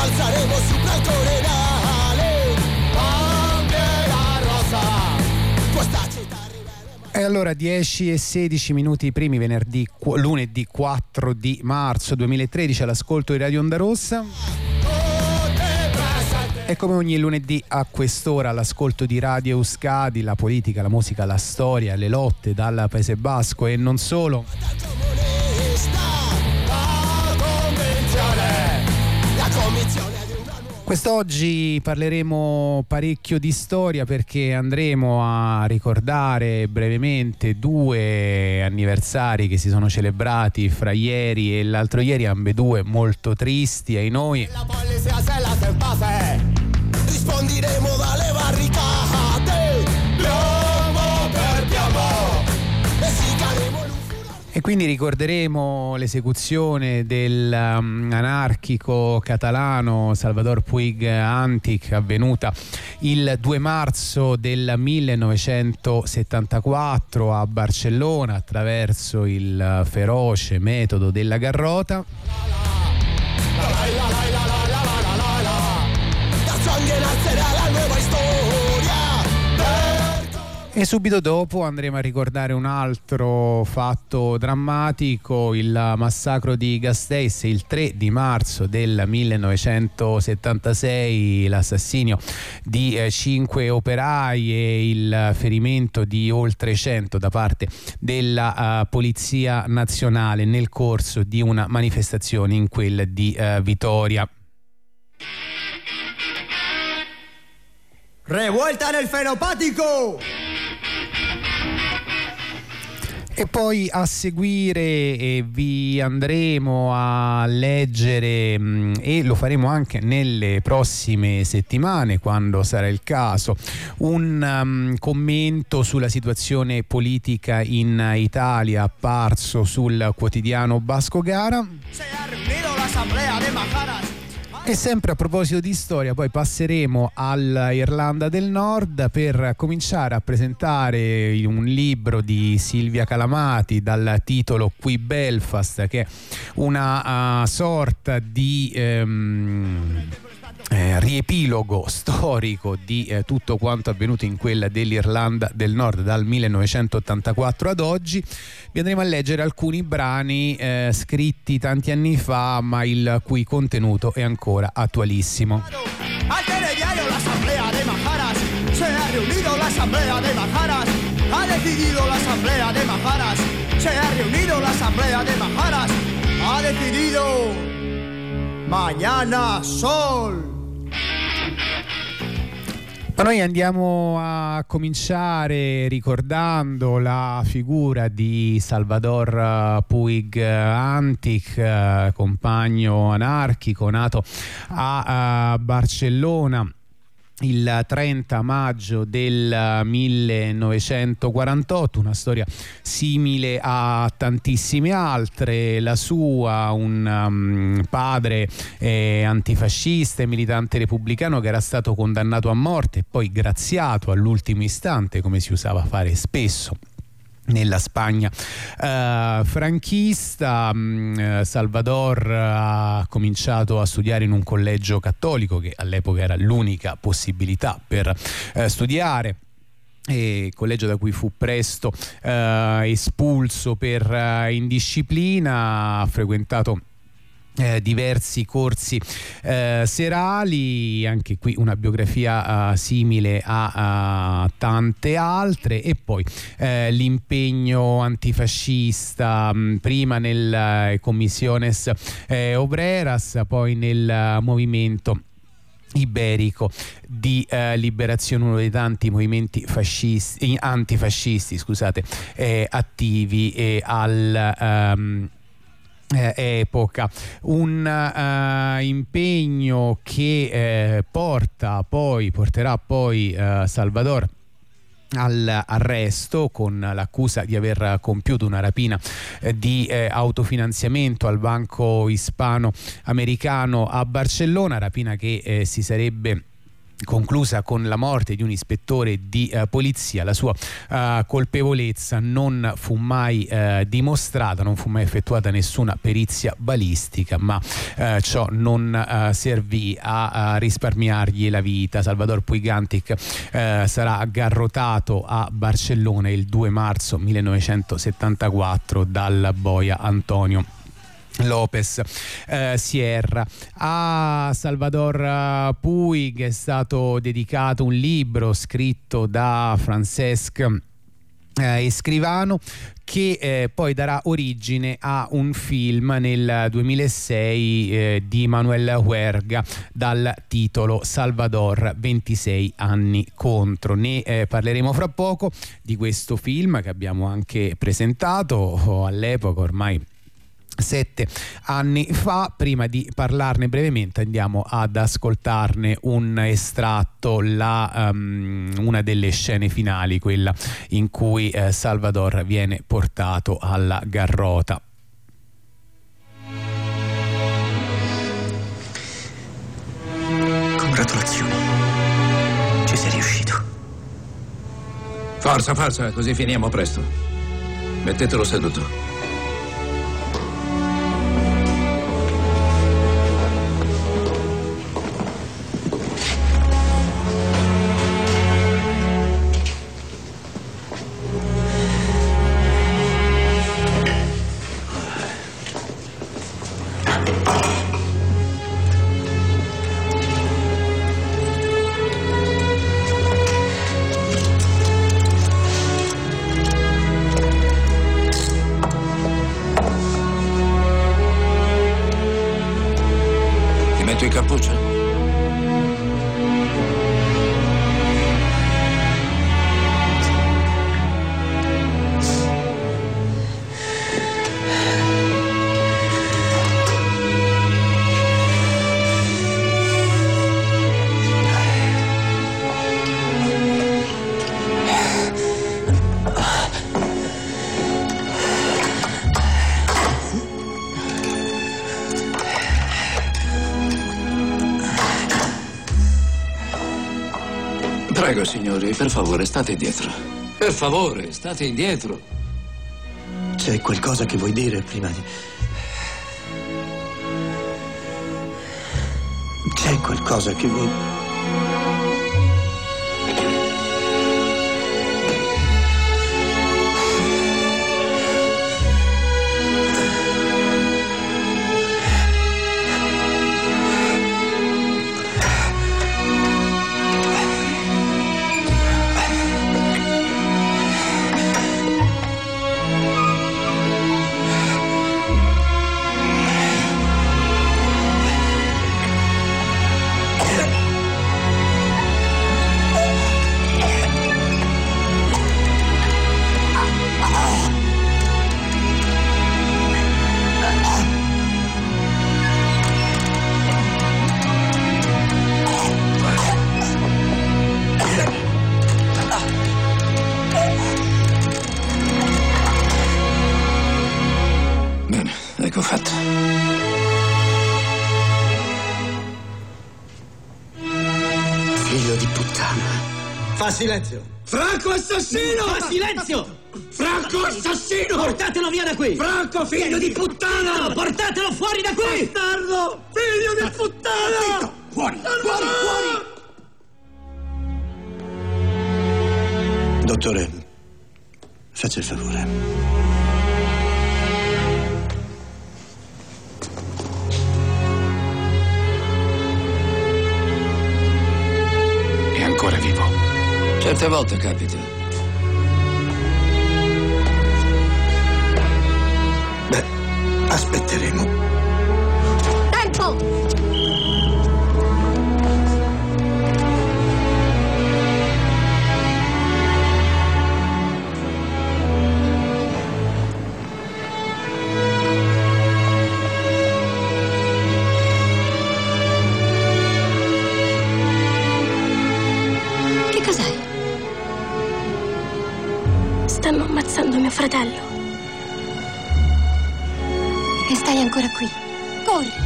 alzaremo sopra il Corenale, bandiera rosa, questa città e allora 10 e 16 minuti primi venerdì, lunedì 4 di marzo 2013 all'ascolto di Radio Onda Rossa. E come ogni lunedì a quest'ora l'ascolto di Radio Euskadi, la politica, la musica, la storia, le lotte dal Paese Basco e non solo. Quest'oggi parleremo parecchio di storia perché andremo a ricordare brevemente due anniversari che si sono celebrati fra ieri e l'altro ieri, ambedue molto tristi ai noi. Risponderemo dalle E quindi ricorderemo l'esecuzione dell'anarchico um, catalano Salvador Puig Antic avvenuta il 2 marzo del 1974 a Barcellona attraverso il feroce metodo della garrota. La, la, E subito dopo andremo a ricordare un altro fatto drammatico, il massacro di Gasteiz il 3 di marzo del 1976, l'assassinio di eh, cinque operai e il ferimento di oltre 100 da parte della uh, Polizia Nazionale nel corso di una manifestazione in quella di uh, Vitoria. Revuelta nel fenopatico! E poi a seguire eh, vi andremo a leggere mh, mm, e lo faremo anche nelle prossime settimane quando sarà il caso un um, commento sulla situazione politica in Italia apparso sul quotidiano Basco Gara. E sempre a proposito di storia, poi passeremo all'Irlanda del Nord per cominciare a presentare un libro di Silvia Calamati dal titolo Qui Belfast, che è una uh, sorta di. Um, eh, riepilogo storico di eh, tutto quanto avvenuto in quella dell'Irlanda del Nord dal 1984 ad oggi. Vi andremo a leggere alcuni brani eh, scritti tanti anni fa, ma il cui contenuto è ancora attualissimo. Al telediario l'assemblea de Majaras se ha reunido l'assemblea de Majaras ha decidido l'assemblea de Majaras se ha reunido l'assemblea de Majaras ha decidido mañana sol ma noi andiamo a cominciare ricordando la figura di Salvador eh, Puig Antic, eh, compagno anarchico nato a Barcellona il 30 maggio del 1948, una storia simile a tantissime altre, la sua, un um, padre eh, antifascista e militante repubblicano che era stato condannato a morte e poi graziato all'ultimo istante, come si usava fare spesso nella Spagna uh, franchista. Um, Salvador ha cominciato a studiare in un collegio cattolico che all'epoca era l'unica possibilità per uh, studiare e collegio da cui fu presto uh, espulso per indisciplina, ha frequentato eh, diversi corsi eh, serali, anche qui una biografia eh, simile a, a, tante altre. E poi eh, l'impegno antifascista mh, mm, prima nel eh, Commissiones eh, Obreras, poi nel movimento iberico di eh, liberazione, uno dei tanti movimenti fascisti, antifascisti scusate, attivi al um, epoca, un uh, impegno che eh, porta poi, porterà poi uh, Salvador all'arresto con l'accusa di aver compiuto una rapina eh, di eh, autofinanziamento al banco ispano-americano a Barcellona, rapina che eh, si sarebbe conclusa con la morte di un ispettore di uh, polizia. La sua uh, colpevolezza non fu mai uh, dimostrata, non fu mai effettuata nessuna perizia balistica, ma ciò non servì a, risparmiargli la vita. Salvador Puigantic sarà aggarrotato a Barcellona il 2 marzo 1974 dal boia Antonio Lopez eh, Sierra. A Salvador eh, Puig è stato dedicato un libro scritto da Francesc eh, Escrivano che eh, poi darà origine a un film nel 2006 eh, di Manuel Huerga dal titolo Salvador 26 anni contro. Ne eh, parleremo fra poco di questo film che abbiamo anche presentato all'epoca ormai sette anni fa. Prima di parlarne brevemente andiamo ad ascoltarne un estratto, la, um, una delle scene finali, quella in cui eh, Salvador viene portato alla garrota. Congratulazioni, ci sei riuscito. Forza, forza, così finiamo presto. Mettetelo seduto. Signori, per favore, state indietro. Per favore, state indietro. C'è qualcosa che vuoi dire prima di... C'è qualcosa che vuoi... fratello. E stai ancora qui. Corri!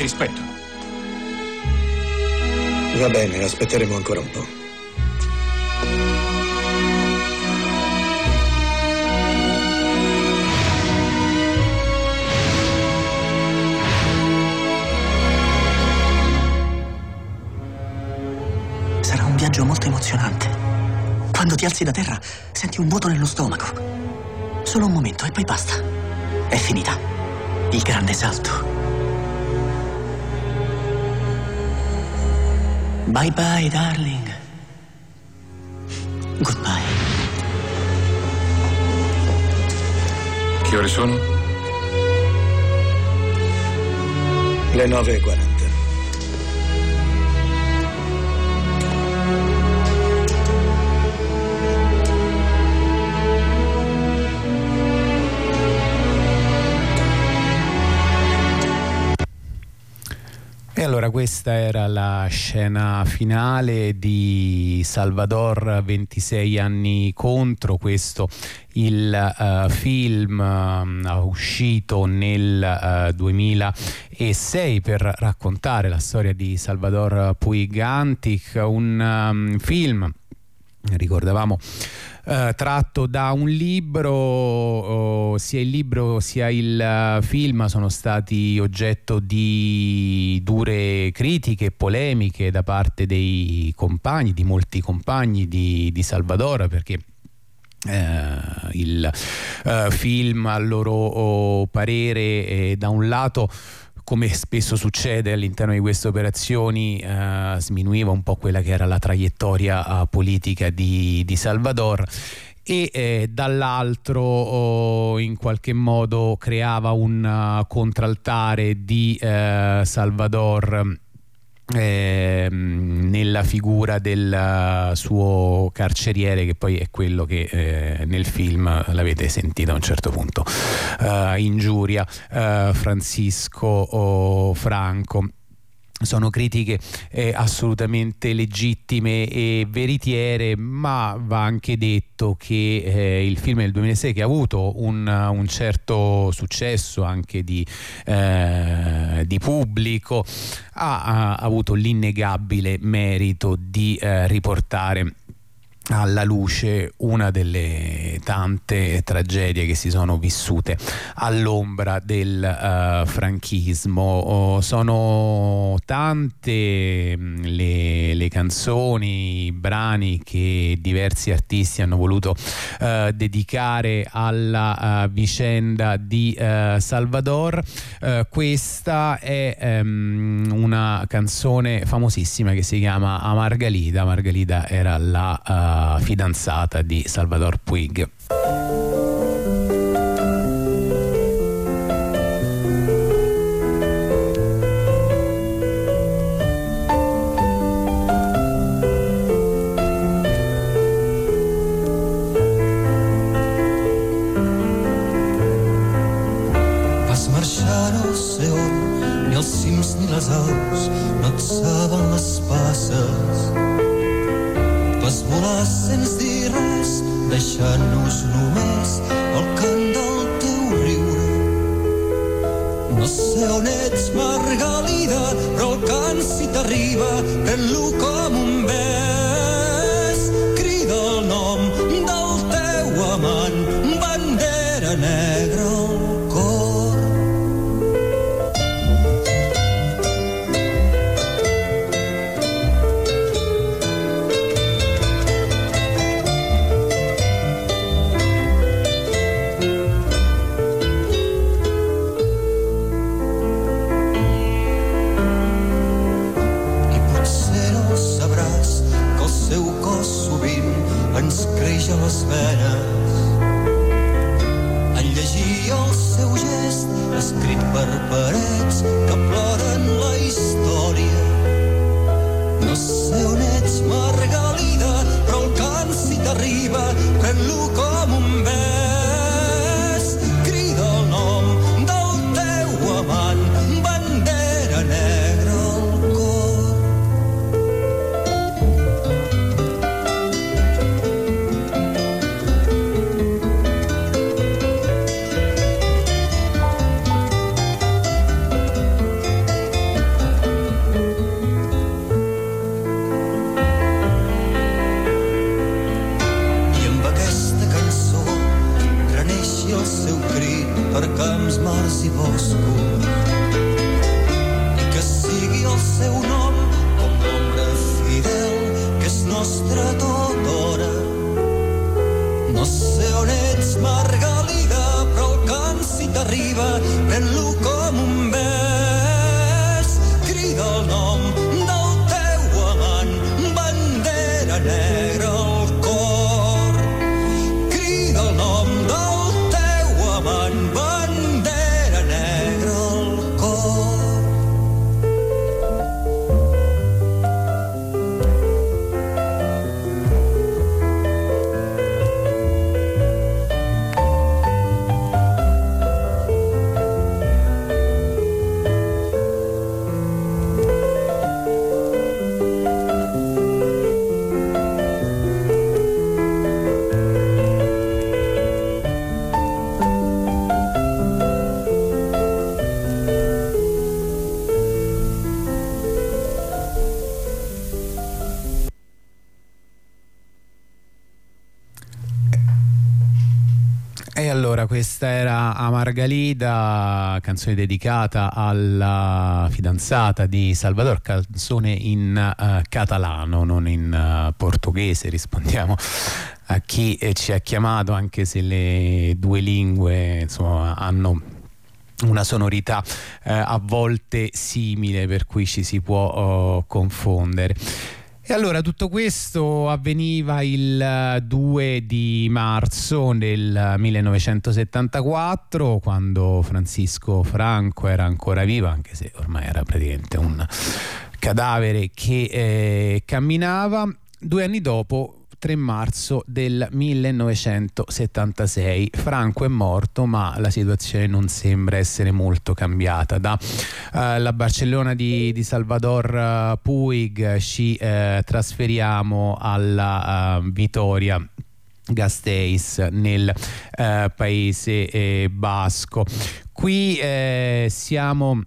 Di rispetto. Va bene, aspetteremo ancora un po'. Sarà un viaggio molto emozionante. Quando ti alzi da terra, senti un vuoto nello stomaco. Solo un momento e poi basta. È finita. Il grande salto. Bye bye, darling. Goodbye. Che ore sono? Le 9.40. allora questa era la scena finale di Salvador 26 anni contro, questo il uh, film uh, uscito nel uh, 2006 per raccontare la storia di Salvador Puig Antic, un um, film ricordavamo Uh, tratto da un libro, uh, sia il libro sia il uh, film sono stati oggetto di dure critiche e polemiche da parte dei compagni, di molti compagni di, di Salvador, perché il film a loro oh, parere eh, da un lato come spesso succede all'interno di queste operazioni, eh, sminuiva un po' quella che era la traiettoria uh, politica di, di, Salvador e eh, dall'altro oh, in qualche modo creava un uh, contraltare di eh, Salvador eh, nella figura del suo carceriere che poi è quello che eh, nel film l'avete sentito a un certo punto. Uh, ingiuria uh, Francisco Franco sono critiche eh, assolutamente legittime e veritiere, ma va anche detto che eh, il film del 2006, che ha avuto un, un certo successo anche di, eh, di pubblico, ha, ha, avuto l'innegabile merito di eh, riportare alla luce una delle tante tragedie che si sono vissute all'ombra del uh, franchismo. Oh, sono tante mm, le, le, canzoni, i brani che diversi artisti hanno voluto uh, dedicare alla uh, vicenda di Salvador. questa è um, una canzone famosissima che si chiama A Margalida. Margalida era la fidanzata di Salvador Puig. Questa era Amargalida, canzone dedicata alla fidanzata di Salvador, canzone in uh, catalano, non in uh, portoghese, rispondiamo a chi eh, ci ha chiamato, anche se le due lingue insomma, hanno una sonorità eh, a volte simile per cui ci si può oh, confondere. E allora tutto questo avveniva il 2 eh, di marzo del 1974 quando Francisco Franco era ancora vivo anche se ormai era praticamente un cadavere che eh, camminava. Due anni dopo 3 marzo del 1976. Franco è morto, ma la situazione non sembra essere molto cambiata. Da uh, la Barcellona di, di Salvador uh, Puig ci uh, trasferiamo alla Vitoria. Gasteiz nel paese eh, basco. Qui eh, siamo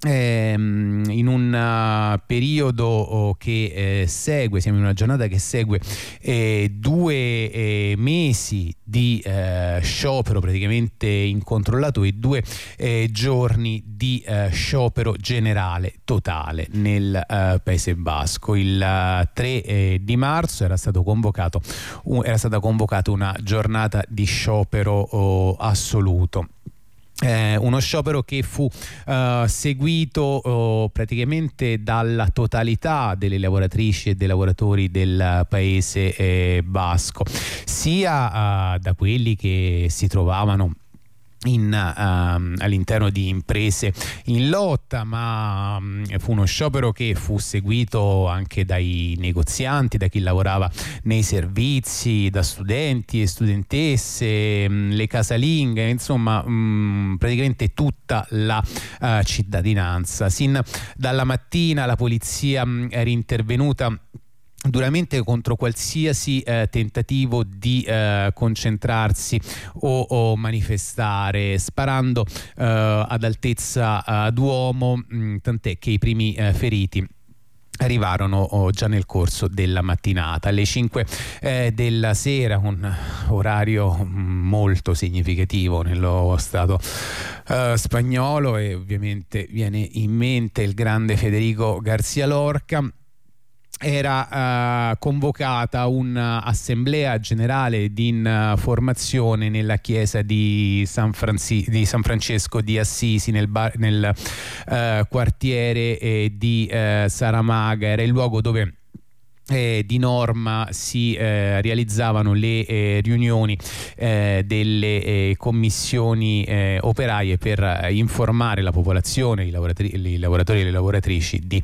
Ehm, in un uh, periodo oh, che eh, segue, siamo in una giornata che segue eh, due eh, mesi di eh, sciopero praticamente incontrollato e due eh, giorni di sciopero generale totale nel Paese Basco. Il 3 di marzo era, convocato, un, era stata convocata una giornata di sciopero oh, assoluto. Eh, uno sciopero che fu uh, seguito uh, praticamente dalla totalità delle lavoratrici e dei lavoratori del paese eh, basco, sia uh, da quelli che si trovavano in, uh, all'interno di imprese in lotta, ma um, fu uno sciopero che fu seguito anche dai negozianti, da chi lavorava nei servizi, da studenti e studentesse, um, le casalinghe, insomma um, praticamente tutta la uh, cittadinanza. Sin dalla mattina la polizia era intervenuta duramente contro qualsiasi eh, tentativo di eh, concentrarsi o, o, manifestare, sparando eh, ad altezza eh, d'uomo, mm, tant'è che i primi eh, feriti arrivarono oh, già nel corso della mattinata. Alle 5 eh, della sera un orario mm, molto significativo nello stato eh, spagnolo e ovviamente viene in mente il grande Federico Garcia Lorca era uh, convocata un'assemblea generale di informazione nella chiesa di San, Franci- di San Francesco di Assisi nel, bar- nel uh, quartiere eh, di uh, Saramaga, era il luogo dove eh, di norma si eh, realizzavano le eh, riunioni eh, delle eh, commissioni eh, operaie per informare la popolazione, i, i lavoratori e le lavoratrici di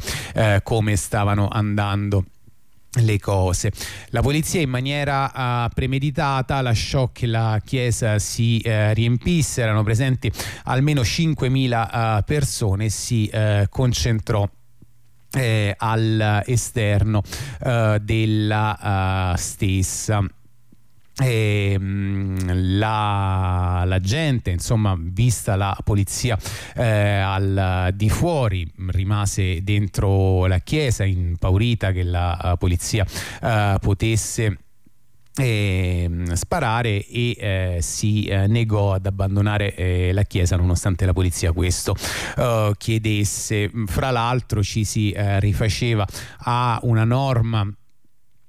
come stavano andando le cose. La polizia in maniera uh, premeditata lasciò che la chiesa si uh, riempisse, erano presenti almeno 5.000 uh, persone e si concentrò eh, all'esterno eh, della uh, stessa. E, ehm, la, la, gente, insomma, vista la polizia eh, al di fuori, rimase dentro la chiesa impaurita che la uh, polizia uh, potesse eh, sparare e eh, si eh, negò ad abbandonare eh, la chiesa nonostante la polizia questo eh, chiedesse. Fra l'altro ci si eh, rifaceva a una norma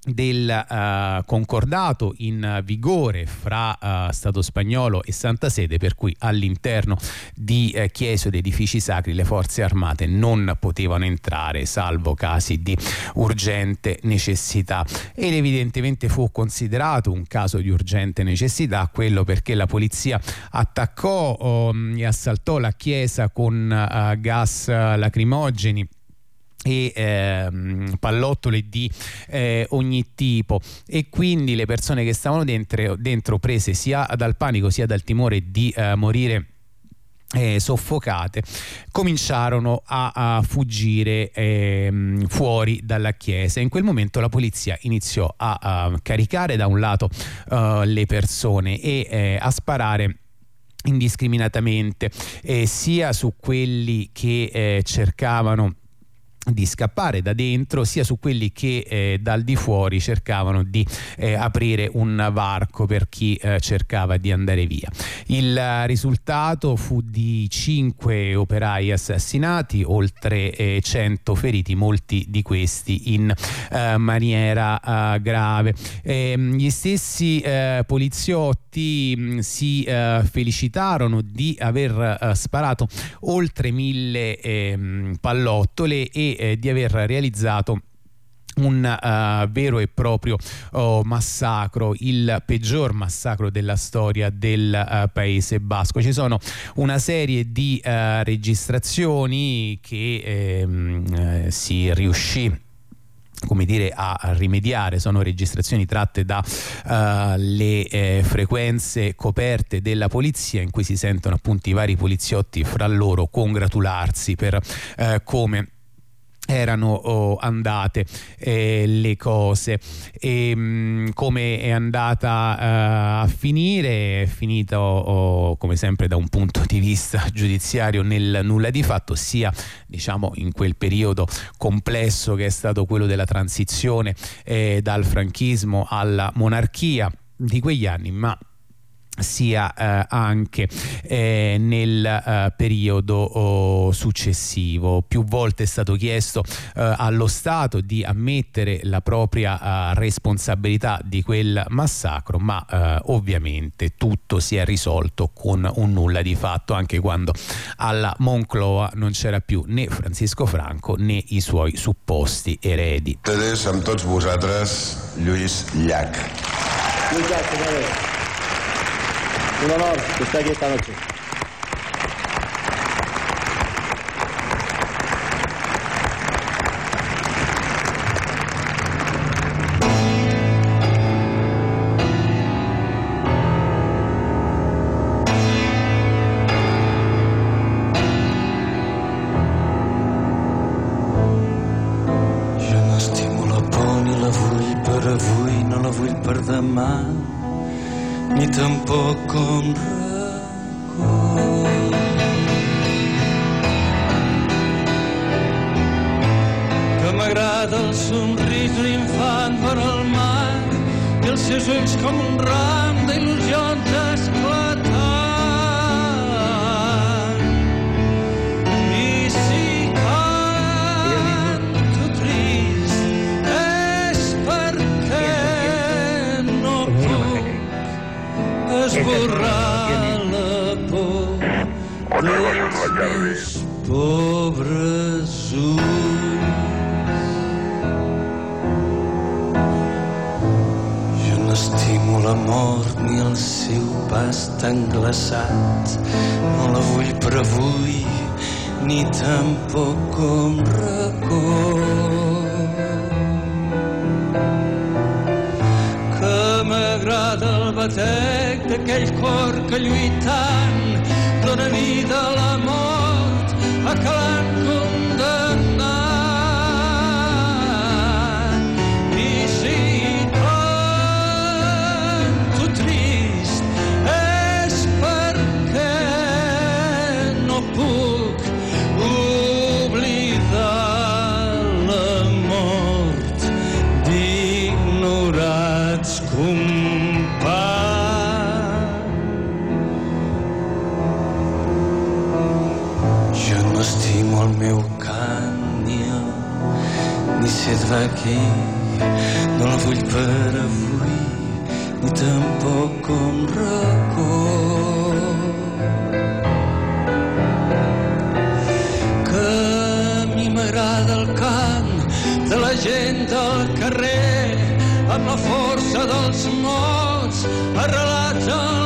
del uh, concordato in vigore fra uh, Stato spagnolo e Santa Sede per cui all'interno di uh, chiese ed edifici sacri le forze armate non potevano entrare salvo casi di urgente necessità. Ed evidentemente fu considerato un caso di urgente necessità quello perché la polizia attaccò um, e assaltò la chiesa con gas lacrimogeni e ehm, pallottole di eh, ogni tipo. E quindi le persone che stavano dentro, dentro prese sia dal panico sia dal timore di eh, morire eh, soffocate cominciarono a, a fuggire eh, fuori dalla chiesa. In quel momento la polizia iniziò a, a caricare da un lato uh, le persone e eh, a sparare indiscriminatamente eh, sia su quelli che eh, cercavano di scappare da dentro sia su quelli che eh, dal di fuori cercavano di eh, aprire un varco per chi eh, cercava di andare via. Il risultato fu di 5 operai assassinati, oltre 100 eh, feriti, molti di questi in eh, maniera eh, grave. Ehm, gli stessi poliziotti mh, mm, si felicitarono di aver sparato oltre mille ehm, pallottole e eh, di aver realizzato un uh, vero e proprio oh, massacro, il peggior massacro della storia del uh, Paese Basco. Ci sono una serie di uh, registrazioni che ehm, si riuscì come dire a rimediare sono registrazioni tratte dalle uh, eh, frequenze coperte della polizia in cui si sentono appunto i vari poliziotti fra loro congratularsi per uh, come erano oh, andate eh, le cose. E mh, mm, come è andata uh, a finire è finito oh, come sempre da un punto di vista giudiziario nel nulla di fatto sia diciamo in quel periodo complesso che è stato quello della transizione eh, dal franchismo alla monarchia di quegli anni ma sia eh, anche eh, nel eh, periodo oh, successivo. Più volte è stato chiesto eh, allo Stato di ammettere la propria eh, responsabilità di quel massacro, ma eh, ovviamente tutto si è risolto con un nulla di fatto, anche quando alla Moncloa non c'era più né Francisco Franco né i suoi supposti eredi. Ustedes amb tots vosaltres, Lluís Llach. Lluís Llach, Un honor que esté aquí esta noche. Jo la per la per demà ni tampoc com. Que m'agrada el somrís d'un infant per al mar i els seus ulls com un ram d'il·lusions esborrar la por Otra cosa pobres ulls. Jo no estimo la mort ni el seu pas tan glaçat. No la vull per avui ni tampoc com record. batec d'aquell cor que lluitant dona vida a la mort, a calant com d'aquí no la vull per avui ni tampoc com racó que a mi m'agrada el cant de la gent del carrer amb la força dels mots arrelats en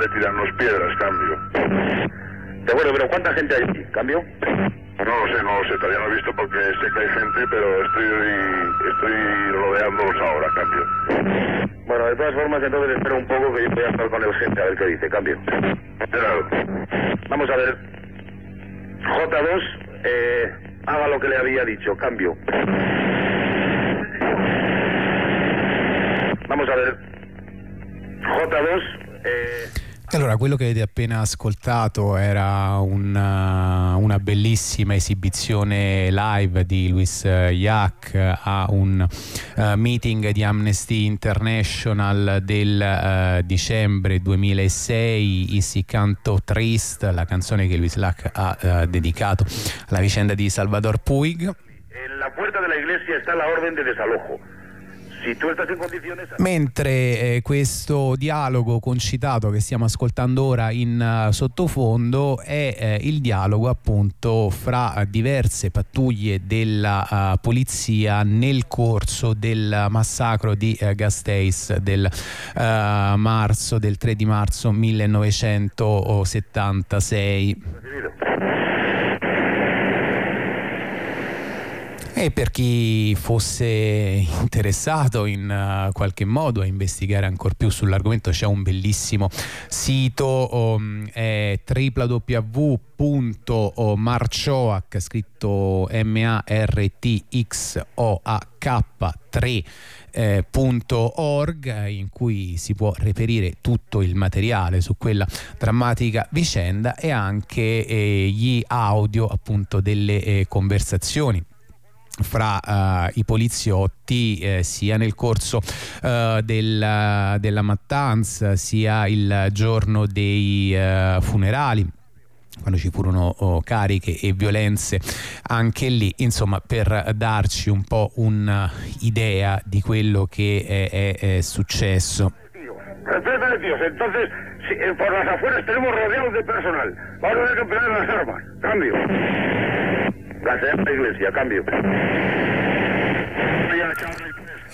de tirarnos piedras, cambio. De acuerdo, pero ¿cuánta gente hay aquí? ¿Cambio? No lo sé, no lo sé, todavía no he visto porque sé que hay gente, pero estoy, estoy rodeándolos ahora, cambio. Bueno, de todas formas, entonces espero un poco que yo voy a estar con el gente a ver qué dice. Cambio. Claro. Vamos a ver. J2, eh, haga lo que le había dicho. Cambio. Quello che avete appena ascoltato era una, una bellissima esibizione live di Luis Yak a un uh, meeting di Amnesty International del uh, dicembre 2006, Isi Canto Trist, la canzone che Luis Yak ha uh, dedicato alla vicenda di Salvador Puig. La puerta de la iglesia está la orden de desalojo. Si tu estás in condiciones... Mentre eh, questo dialogo concitato che stiamo ascoltando ora in uh, sottofondo è eh, il dialogo appunto fra uh, diverse pattuglie della uh, polizia nel corso del massacro di Gasteis del marzo, del 3 di marzo 1976. E per chi fosse interessato in uh, qualche modo a investigare ancora più sull'argomento c'è un bellissimo sito um, è www.marcioac scritto M-A-R-T-X-O-A-K 3 eh, in cui si può reperire tutto il materiale su quella drammatica vicenda e anche eh, gli audio appunto delle eh, conversazioni fra uh, i poliziotti eh, sia nel corso uh, del, della mattanza sia il giorno dei uh, funerali quando ci furono oh, cariche e violenze anche lì, insomma, per darci un po' un'idea di quello che è, è, è successo. Entonces si, eh, por las afueras tenemos rodeados de personal. Vamos a tener que las armas. Cambio. La Santa Iglesia, cambio.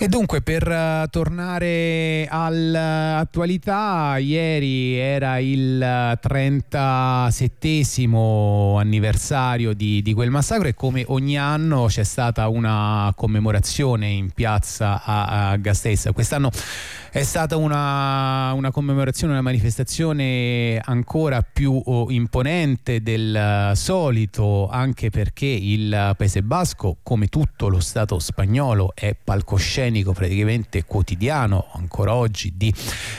E dunque per uh, tornare all'attualità, ieri era il 37 anniversario di, di, quel massacro e come ogni anno c'è stata una commemorazione in piazza a, a Gasteiz. Quest'anno è stata una, una, commemorazione, una manifestazione ancora più oh, imponente del solito, anche perché il Paese Basco, come tutto lo Stato spagnolo, è palcoscenico praticamente quotidiano ancora oggi di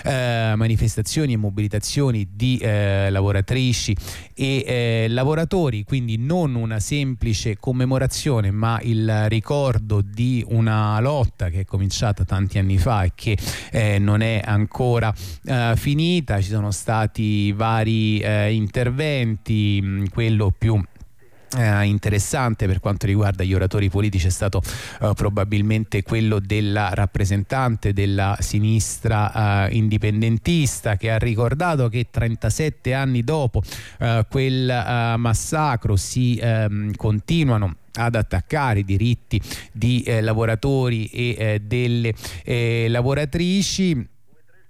eh, manifestazioni e mobilitazioni di eh, lavoratrici e eh, lavoratori, quindi non una semplice commemorazione, ma il ricordo di una lotta che è cominciata tanti anni fa e che eh, non è ancora eh, finita, ci sono stati vari interventi, quello più eh, interessante per quanto riguarda gli oratori politici è stato eh, probabilmente quello della rappresentante della sinistra eh, indipendentista che ha ricordato che 37 anni dopo eh, quel eh, massacro si ehm, continuano ad attaccare i diritti di eh, lavoratori e delle lavoratrici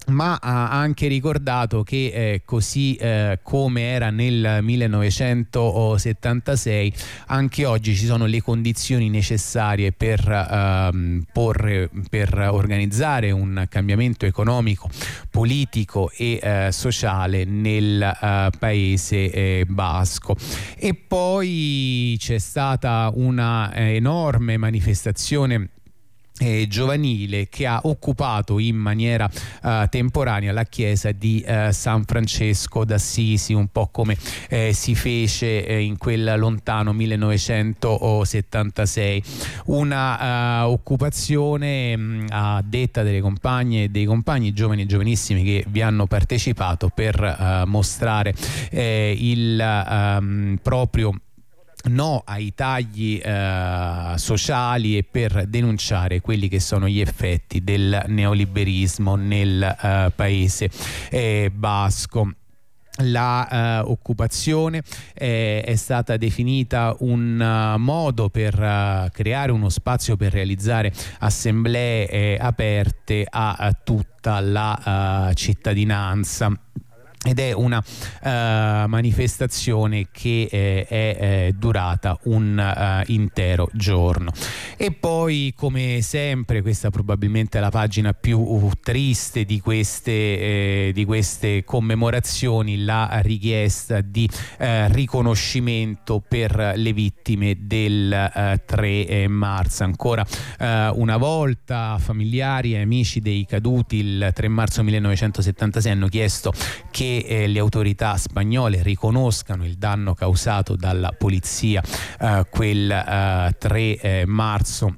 ma ha anche ricordato che eh, così eh, come era nel 1976 anche oggi ci sono le condizioni necessarie per, ehm, porre, per organizzare un cambiamento economico, politico e eh, sociale nel eh, paese eh, basco. E poi c'è stata una eh, enorme manifestazione eh, giovanile che ha occupato in maniera uh, temporanea la chiesa di uh, San Francesco d'Assisi, un po' come eh, si fece eh, in quel lontano 1976. Una uh, occupazione mh, a detta delle compagne e dei compagni giovani e giovanissimi che vi hanno partecipato per mostrare il um, proprio no ai tagli eh, sociali e per denunciare quelli che sono gli effetti del neoliberismo nel eh, paese. Eh, basco. La uh, occupazione eh, è stata definita un uh, modo per uh, creare uno spazio per realizzare assemblee aperte a, a, tutta la cittadinanza ed è una uh, manifestazione che eh, è eh, durata un uh, intero giorno. E poi come sempre questa probabilmente è la pagina più triste di queste, eh, di queste commemorazioni la richiesta di eh, riconoscimento per le vittime del 3 marzo. Ancora una volta familiari e amici dei caduti il 3 marzo 1976 hanno chiesto che eh, le autorità spagnole riconoscano il danno causato dalla polizia eh, quel eh, 3 eh, marzo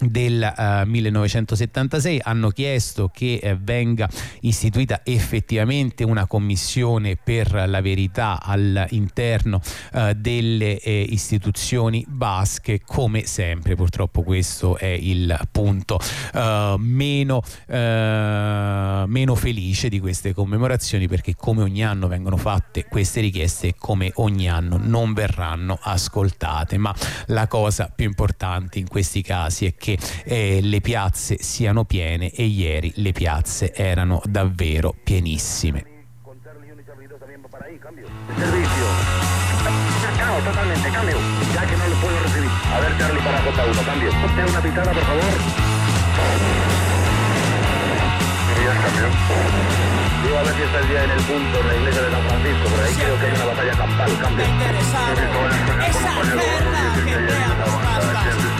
del uh, eh, 1976 hanno chiesto che eh, venga istituita effettivamente una commissione per la verità all'interno uh, delle eh, istituzioni basche come sempre purtroppo questo è il punto uh, meno, meno felice di queste commemorazioni perché come ogni anno vengono fatte queste richieste e come ogni anno non verranno ascoltate. Ma la cosa più importante in questi casi è che che eh, le piazze siano piene e ieri le piazze erano davvero pienissime. No, totalmente, cambio. Ya que no lo puedo recibir. A ver, Charlie para J1, cambio. Ponte una pitada, por favor. Digo a ver si está el día en el punto en la iglesia de San Francisco, por ahí creo que hay una batalla campal, cambio. Esa guerra que te Pero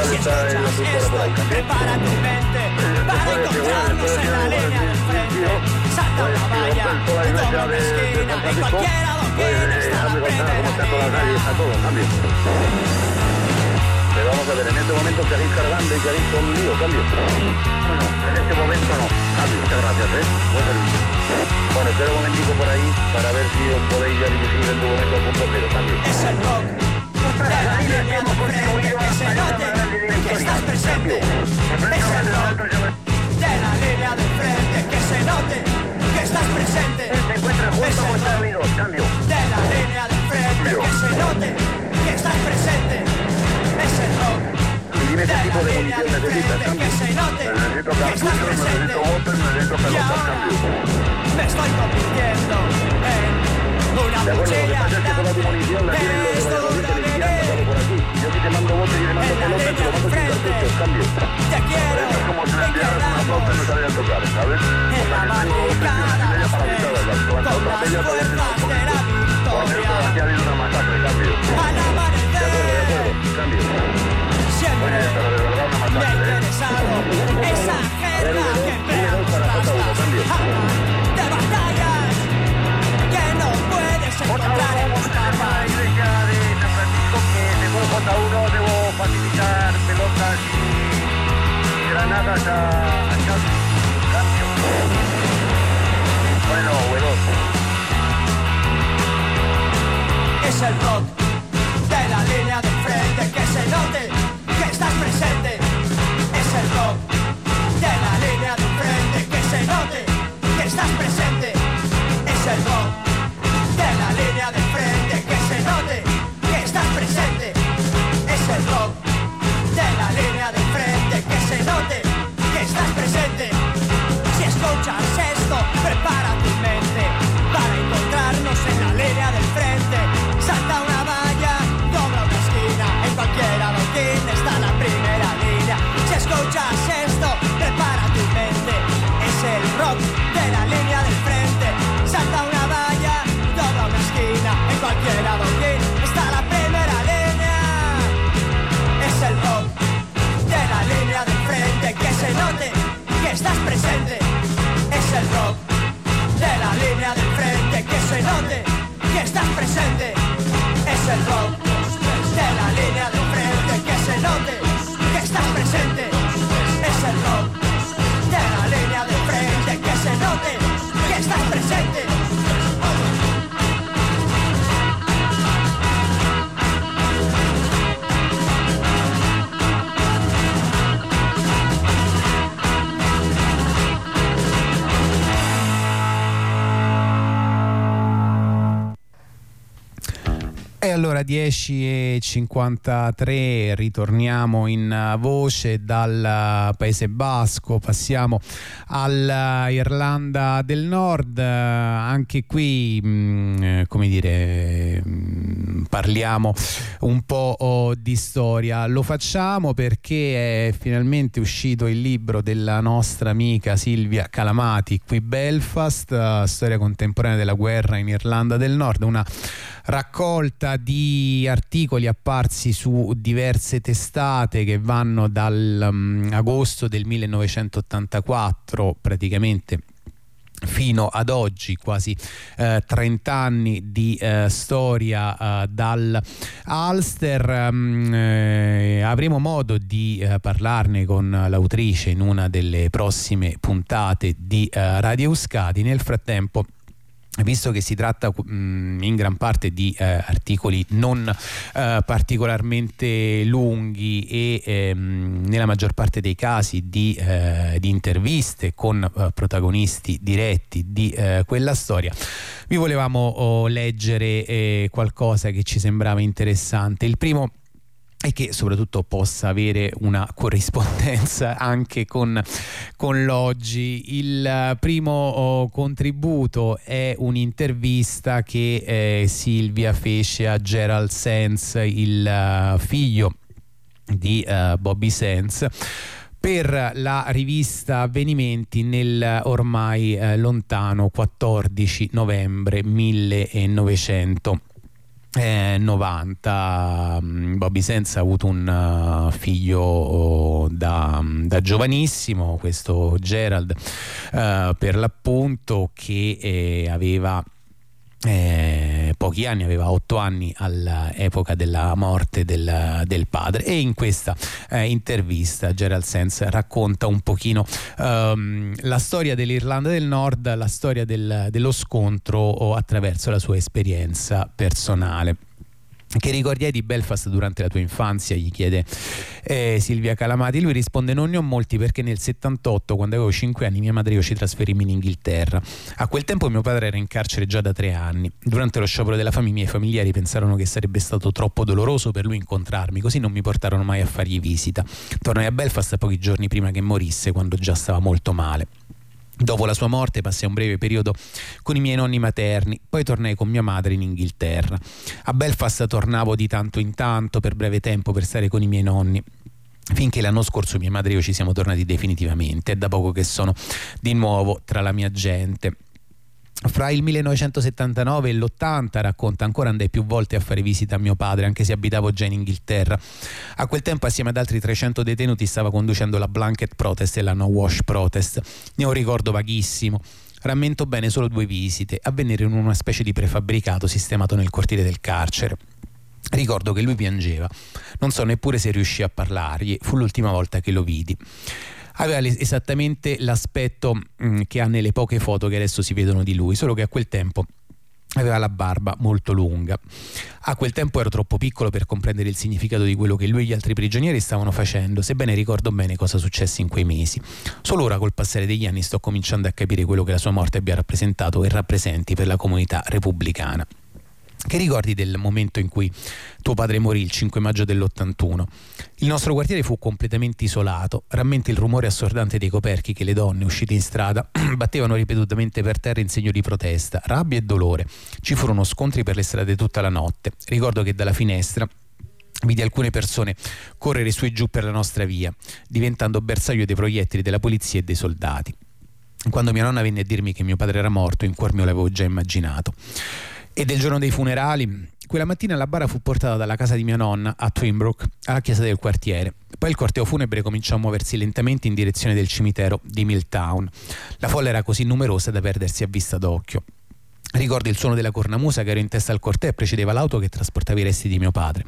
Si escuchas esto, prepara tu mente para encontrarnos en la línea del frente. Salta una valla, dobla una esquina y cualquier adoquín está la primera Pero vamos a ver, en este momento seguís cargando y seguís con un lío, cambio. Bueno, en este momento no. Cambio, muchas gracias, ¿eh? Buen servicio. Bueno, espera un momentico por ahí para ver si os podéis ya dirigir en tu momento al punto cero, cambio. Es el rock de la línea de frente que se note que estás presente. Es el rock de la línea de frente que se note que estás presente. Es el rock de la línea de frente que se note que estás presente. Es el rock. Dime qué tipo de munición necesitas. Que se note necesito que estás cartuchos, presente. necesito botes, necesito pelotas, cambio. me estoy convirtiendo en una De cuchilla los de Te quiero Es como si me enviaras una flauta y no sabía tocar, ¿sabes? en la las con las fuerzas de la Por cierto, aquí victoria. ha habido una masacre, cambio. Al De acuerdo, de amanecer, acuerdo, cambio. siempre Oye, pero de verdad una me ha ¿eh? interesado esa guerra que emplean tus rastas. De batallas que no puedes encontrar en los la mapas. iglesia de San Francisco que según J1 debo facilitar pelotas a. Bueno. Es el rock de la línea de frente que se note que estás presente. Es el rock de la línea de frente que se note que estás presente. Es el rock. Estás presente. Si escuchas esto, prepara tu mente para encontrarnos en la línea que estás presente. Es el rock de la línea del frente que se note que estás presente. Allora 10.53 ritorniamo in uh, voce dal uh, Paese Basco, passiamo all'Irlanda del Nord, uh, anche qui mh, come dire mh, parliamo un po' oh, di storia, lo facciamo perché è finalmente uscito il libro della nostra amica Silvia Calamati qui Belfast, storia contemporanea della guerra in Irlanda del Nord, una raccolta di articoli apparsi su diverse testate che vanno dal um, agosto del 1984 praticamente fino ad oggi, quasi eh, 30 anni di eh, storia eh, dal Ulster. Um, avremo modo di eh, parlarne con l'autrice in una delle prossime puntate di eh, Radio Euskadi. Nel frattempo visto che si tratta mh, in gran parte di eh, articoli non eh, particolarmente lunghi e ehm, nella maggior parte dei casi di, eh, di interviste con eh, protagonisti diretti di eh, quella storia, vi volevamo oh, leggere eh, qualcosa che ci sembrava interessante. Il primo e che soprattutto possa avere una corrispondenza anche con, con l'oggi. Il primo oh, contributo è un'intervista che eh, Silvia fece a Gerald Sands, il uh, figlio di uh, Bobby Sands per la rivista Avvenimenti nel ormai eh, lontano 14 novembre 1900. Eh, 90 Bobby Senza ha avuto un uh, figlio uh, da, da, giovanissimo questo Gerald uh, per l'appunto che eh, aveva eh, pochi anni, aveva otto anni all'epoca della morte del, del padre e in questa eh, intervista Gerald Sands racconta un pochino ehm, la storia dell'Irlanda del Nord, la storia del, dello scontro attraverso la sua esperienza personale. Che ricordi hai di Belfast durante la tua infanzia? gli chiede eh, Silvia Calamati. Lui risponde: Non ne ho molti perché nel 78, quando avevo 5 anni, mia madre e io ci trasferimmo in Inghilterra. A quel tempo mio padre era in carcere già da 3 anni. Durante lo sciopero della fame, i miei familiari pensarono che sarebbe stato troppo doloroso per lui incontrarmi, così non mi portarono mai a fargli visita. Tornai a Belfast pochi giorni prima che morisse, quando già stava molto male. Dopo la sua morte passai un breve periodo con i miei nonni materni, poi tornai con mia madre in Inghilterra. A Belfast tornavo di tanto in tanto per breve tempo per stare con i miei nonni. Finché l'anno scorso mia madre e io ci siamo tornati definitivamente, è da poco che sono di nuovo tra la mia gente. Fra il 1979 e l'80 racconta ancora andai più volte a fare visita a mio padre anche se abitavo già in Inghilterra. A quel tempo assieme ad altri 300 detenuti stava conducendo la Blanket Protest e la No Wash Protest. Ne ho un ricordo vaghissimo. Rammento bene solo due visite, avvennero in una specie di prefabbricato sistemato nel cortile del carcere. Ricordo che lui piangeva. Non so neppure se riuscì a parlargli, fu l'ultima volta che lo vidi aveva esattamente l'aspetto mh, che ha nelle poche foto che adesso si vedono di lui, solo che a quel tempo aveva la barba molto lunga. A quel tempo ero troppo piccolo per comprendere il significato di quello che lui e gli altri prigionieri stavano facendo, sebbene ricordo bene cosa successe in quei mesi. Solo ora col passare degli anni sto cominciando a capire quello che la sua morte abbia rappresentato e rappresenti per la comunità repubblicana. Che ricordi del momento in cui tuo padre morì il 5 maggio dell'81? Il nostro quartiere fu completamente isolato. Rammenti il rumore assordante dei coperchi che le donne uscite in strada battevano ripetutamente per terra in segno di protesta, rabbia e dolore. Ci furono scontri per le strade tutta la notte. Ricordo che dalla finestra vidi alcune persone correre su e giù per la nostra via, diventando bersaglio dei proiettili della polizia e dei soldati. Quando mia nonna venne a dirmi che mio padre era morto, in cuor mio l'avevo già immaginato. E del giorno dei funerali, quella mattina la bara fu portata dalla casa di mia nonna a Twinbrook alla chiesa del quartiere. Poi il corteo funebre cominciò a muoversi lentamente in direzione del cimitero di Milltown. La folla era così numerosa da perdersi a vista d'occhio. Ricordo il suono della cornamusa che era in testa al corteo e precedeva l'auto che trasportava i resti di mio padre.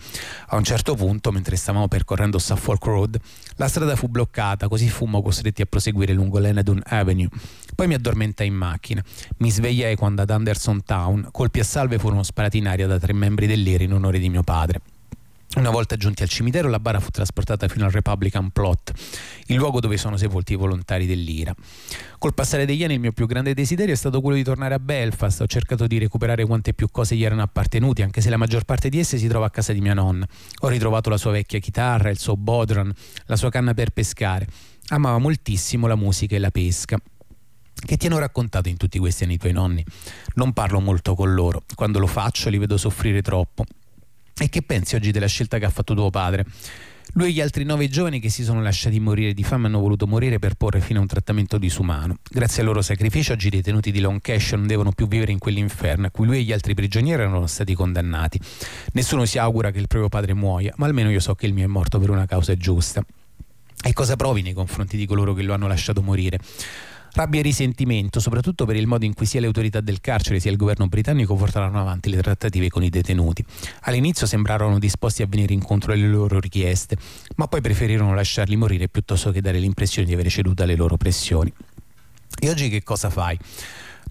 A un certo punto, mentre stavamo percorrendo Suffolk Road, la strada fu bloccata, così fummo costretti a proseguire lungo l'Enadun Avenue. Poi mi addormentai in macchina. Mi svegliai quando ad Anderson Town colpi a salve furono sparati in aria da tre membri dell'ERA in onore di mio padre. Una volta giunti al cimitero, la bara fu trasportata fino al Republican Plot, il luogo dove sono sepolti i volontari dell'IRA. Col passare degli anni il mio più grande desiderio è stato quello di tornare a Belfast. Ho cercato di recuperare quante più cose gli erano appartenuti, anche se la maggior parte di esse si trova a casa di mia nonna. Ho ritrovato la sua vecchia chitarra, il suo bodron, la sua canna per pescare. Amava moltissimo la musica e la pesca. Che ti hanno raccontato in tutti questi anni i tuoi nonni? Non parlo molto con loro. Quando lo faccio li vedo soffrire troppo. E che pensi oggi della scelta che ha fatto tuo padre? Lui e gli altri nove giovani che si sono lasciati morire di fame hanno voluto morire per porre fine a un trattamento disumano. Grazie al loro sacrificio oggi i detenuti di Long Cash non devono più vivere in quell'inferno a cui lui e gli altri prigionieri erano stati condannati. Nessuno si augura che il proprio padre muoia, ma almeno io so che il mio è morto per una causa giusta. E cosa provi nei confronti di coloro che lo hanno lasciato morire? Rabbia e risentimento, soprattutto per il modo in cui sia le autorità del carcere sia il governo britannico portarono avanti le trattative con i detenuti. All'inizio sembrarono disposti a venire incontro alle loro richieste, ma poi preferirono lasciarli morire piuttosto che dare l'impressione di avere ceduto alle loro pressioni. E oggi che cosa fai?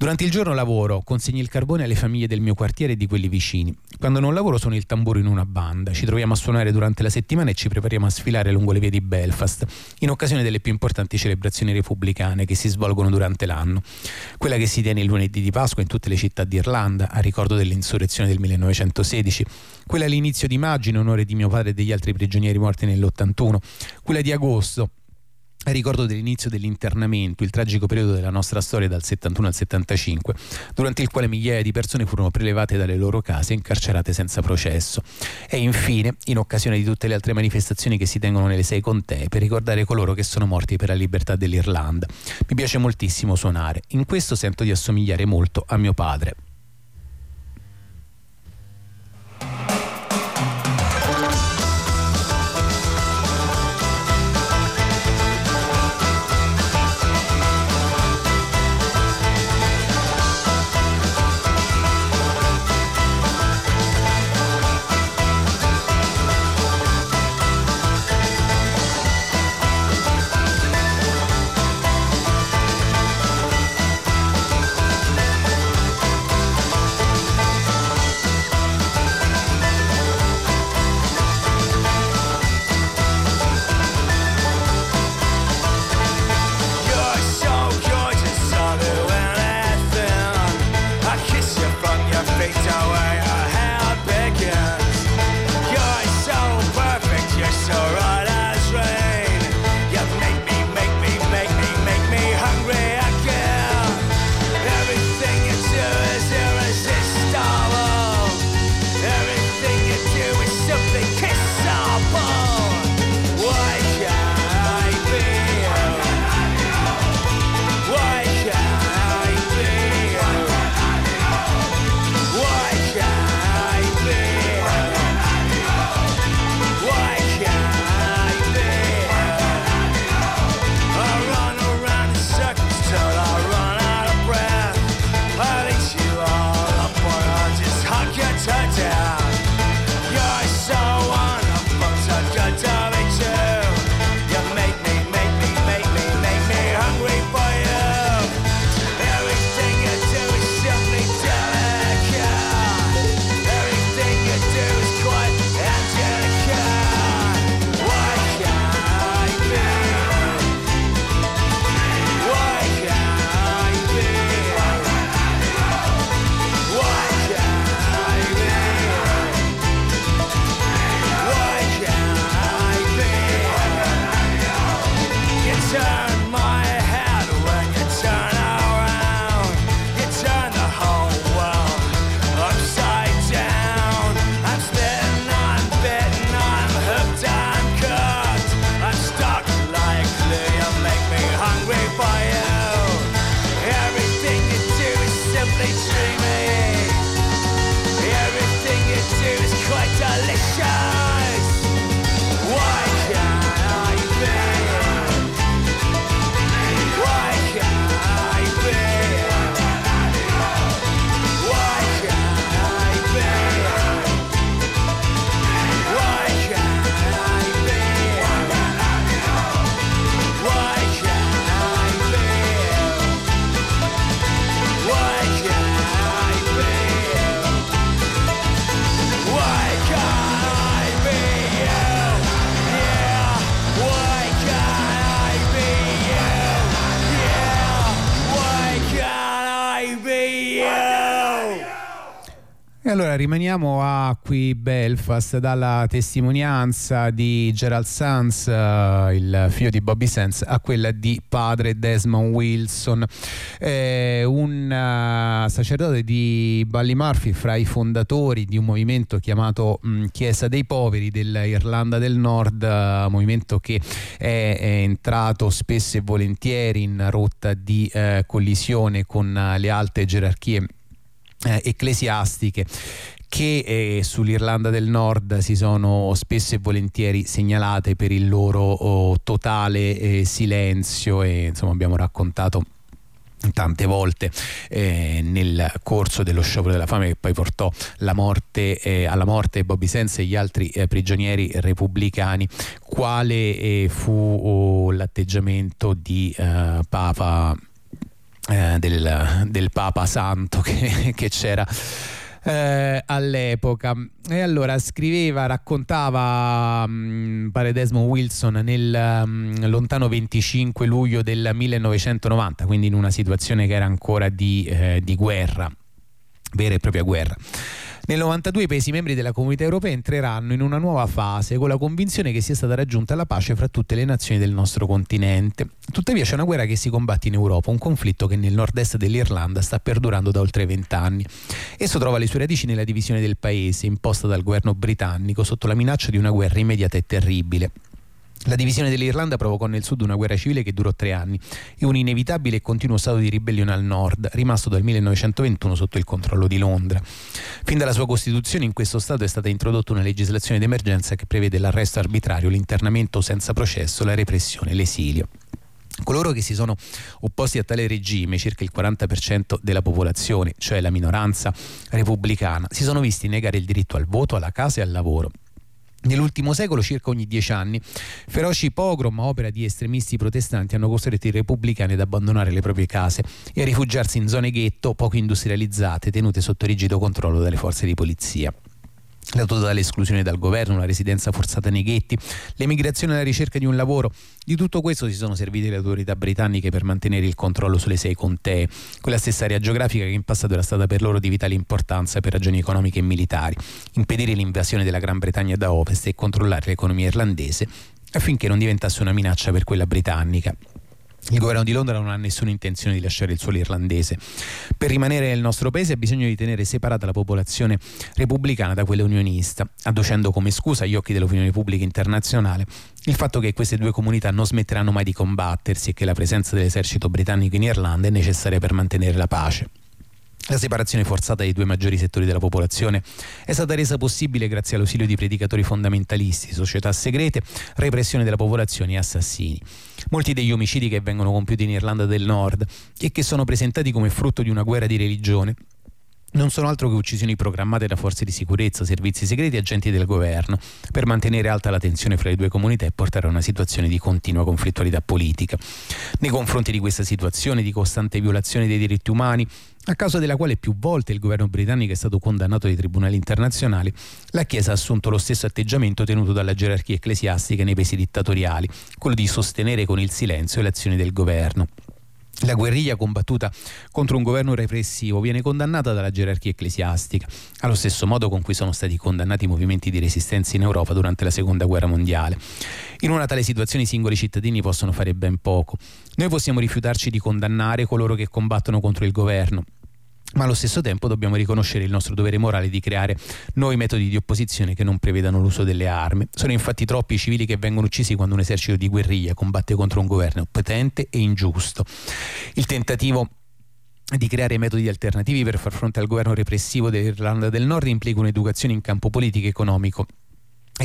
Durante il giorno lavoro, consegni il carbone alle famiglie del mio quartiere e di quelli vicini. Quando non lavoro sono il tamburo in una banda. Ci troviamo a suonare durante la settimana e ci prepariamo a sfilare lungo le vie di Belfast, in occasione delle più importanti celebrazioni repubblicane che si svolgono durante l'anno. Quella che si tiene il lunedì di Pasqua in tutte le città d'Irlanda, a ricordo dell'insurrezione del 1916. Quella all'inizio di maggio in onore di mio padre e degli altri prigionieri morti nell'81. Quella di agosto ricordo dell'inizio dell'internamento, il tragico periodo della nostra storia dal 71 al 75, durante il quale migliaia di persone furono prelevate dalle loro case e incarcerate senza processo. E infine, in occasione di tutte le altre manifestazioni che si tengono nelle sei contee, per ricordare coloro che sono morti per la libertà dell'Irlanda. Mi piace moltissimo suonare, in questo sento di assomigliare molto a mio padre. Allora rimaniamo a qui Belfast dalla testimonianza di Gerald Sands, uh, il figlio di Bobby Sands, a quella di padre Desmond Wilson, eh, un uh, sacerdote di Ballymurphy fra i fondatori di un movimento chiamato mh, mm, Chiesa dei Poveri dell'Irlanda del Nord, uh, movimento che è, è, entrato spesso e volentieri in rotta di eh, collisione con le alte gerarchie eh, ecclesiastiche che eh, sull'Irlanda del Nord si sono spesso e volentieri segnalate per il loro oh, totale eh, silenzio e insomma abbiamo raccontato tante volte eh, nel corso dello sciopero della fame che poi portò morte, eh, alla morte di Bobby Sands e gli altri eh, prigionieri repubblicani quale eh, fu oh, l'atteggiamento di eh, Papa eh, del, del, Papa Santo che, che c'era eh, all'epoca. E allora scriveva, raccontava um, pare Desmond Wilson nel um, lontano 25 luglio del 1990, quindi in una situazione che era ancora di, eh, di guerra, vera e propria guerra. Nel 92 i paesi membri della comunità europea entreranno in una nuova fase con la convinzione che sia stata raggiunta la pace fra tutte le nazioni del nostro continente. Tuttavia c'è una guerra che si combatte in Europa, un conflitto che nel nord-est dell'Irlanda sta perdurando da oltre vent'anni. Esso trova le sue radici nella divisione del paese imposta dal governo britannico sotto la minaccia di una guerra immediata e terribile. La divisione dell'Irlanda provocò nel sud una guerra civile che durò tre anni e un inevitabile e continuo stato di ribellione al nord, rimasto dal 1921 sotto il controllo di Londra. Fin dalla sua Costituzione in questo Stato è stata introdotta una legislazione d'emergenza che prevede l'arresto arbitrario, l'internamento senza processo, la repressione, l'esilio. Coloro che si sono opposti a tale regime, circa il 40% della popolazione, cioè la minoranza repubblicana, si sono visti negare il diritto al voto, alla casa e al lavoro Nell'ultimo secolo, circa ogni dieci anni, feroci pogrom a opera di estremisti protestanti hanno costretto i repubblicani ad abbandonare le proprie case e a rifugiarsi in zone ghetto poco industrializzate, tenute sotto rigido controllo dalle forze di polizia la totale esclusione dal governo, la residenza forzata nei ghetti, l'emigrazione alla ricerca di un lavoro. Di tutto questo si sono servite le autorità britanniche per mantenere il controllo sulle sei contee, quella stessa area geografica che in passato era stata per loro di vitale importanza per ragioni economiche e militari, impedire l'invasione della Gran Bretagna da ovest e controllare l'economia irlandese affinché non diventasse una minaccia per quella britannica. Il governo di Londra non ha nessuna intenzione di lasciare il suolo irlandese. Per rimanere nel nostro paese ha bisogno di tenere separata la popolazione repubblicana da quella unionista, adducendo come scusa agli occhi dell'opinione pubblica internazionale il fatto che queste due comunità non smetteranno mai di combattersi e che la presenza dell'esercito britannico in Irlanda è necessaria per mantenere la pace. La separazione forzata dei due maggiori settori della popolazione è stata resa possibile grazie all'ausilio di predicatori fondamentalisti, società segrete, repressione della popolazione e assassini. Molti degli omicidi che vengono compiuti in Irlanda del Nord e che sono presentati come frutto di una guerra di religione non sono altro che uccisioni programmate da forze di sicurezza, servizi segreti e agenti del governo per mantenere alta la tensione fra le due comunità e portare a una situazione di continua conflittualità politica. Nei confronti di questa situazione di costante violazione dei diritti umani, a causa della quale più volte il governo britannico è stato condannato dai tribunali internazionali, la Chiesa ha assunto lo stesso atteggiamento tenuto dalla gerarchia ecclesiastica nei paesi dittatoriali, quello di sostenere con il silenzio le azioni del governo. La guerriglia combattuta contro un governo repressivo viene condannata dalla gerarchia ecclesiastica, allo stesso modo con cui sono stati condannati i movimenti di resistenza in Europa durante la Seconda Guerra Mondiale. In una tale situazione i singoli cittadini possono fare ben poco. Noi possiamo rifiutarci di condannare coloro che combattono contro il governo, ma allo stesso tempo dobbiamo riconoscere il nostro dovere morale di creare nuovi metodi di opposizione che non prevedano l'uso delle armi. Sono infatti troppi i civili che vengono uccisi quando un esercito di guerriglia combatte contro un governo potente e ingiusto. Il tentativo di creare metodi alternativi per far fronte al governo repressivo dell'Irlanda del Nord implica un'educazione in campo politico e economico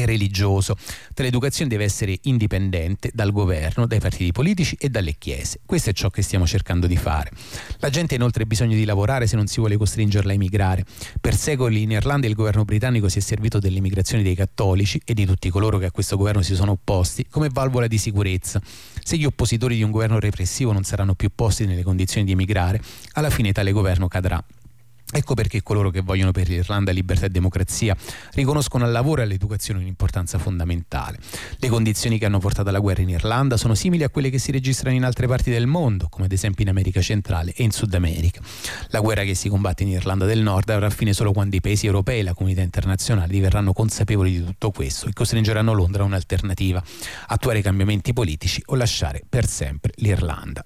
religioso. Tale educazione deve essere indipendente dal governo, dai partiti politici e dalle chiese. Questo è ciò che stiamo cercando di fare. La gente ha inoltre bisogno di lavorare se non si vuole costringerla a emigrare. Per secoli in Irlanda il governo britannico si è servito dell'immigrazione dei cattolici e di tutti coloro che a questo governo si sono opposti come valvola di sicurezza. Se gli oppositori di un governo repressivo non saranno più posti nelle condizioni di emigrare, alla fine tale governo cadrà. Ecco perché coloro che vogliono per l'Irlanda libertà e democrazia riconoscono al lavoro e all'educazione un'importanza fondamentale. Le condizioni che hanno portato alla guerra in Irlanda sono simili a quelle che si registrano in altre parti del mondo, come ad esempio in America centrale e in Sud America. La guerra che si combatte in Irlanda del Nord avrà fine solo quando i paesi europei e la comunità internazionale diverranno consapevoli di tutto questo e costringeranno Londra a un'alternativa, attuare cambiamenti politici o lasciare per sempre l'Irlanda.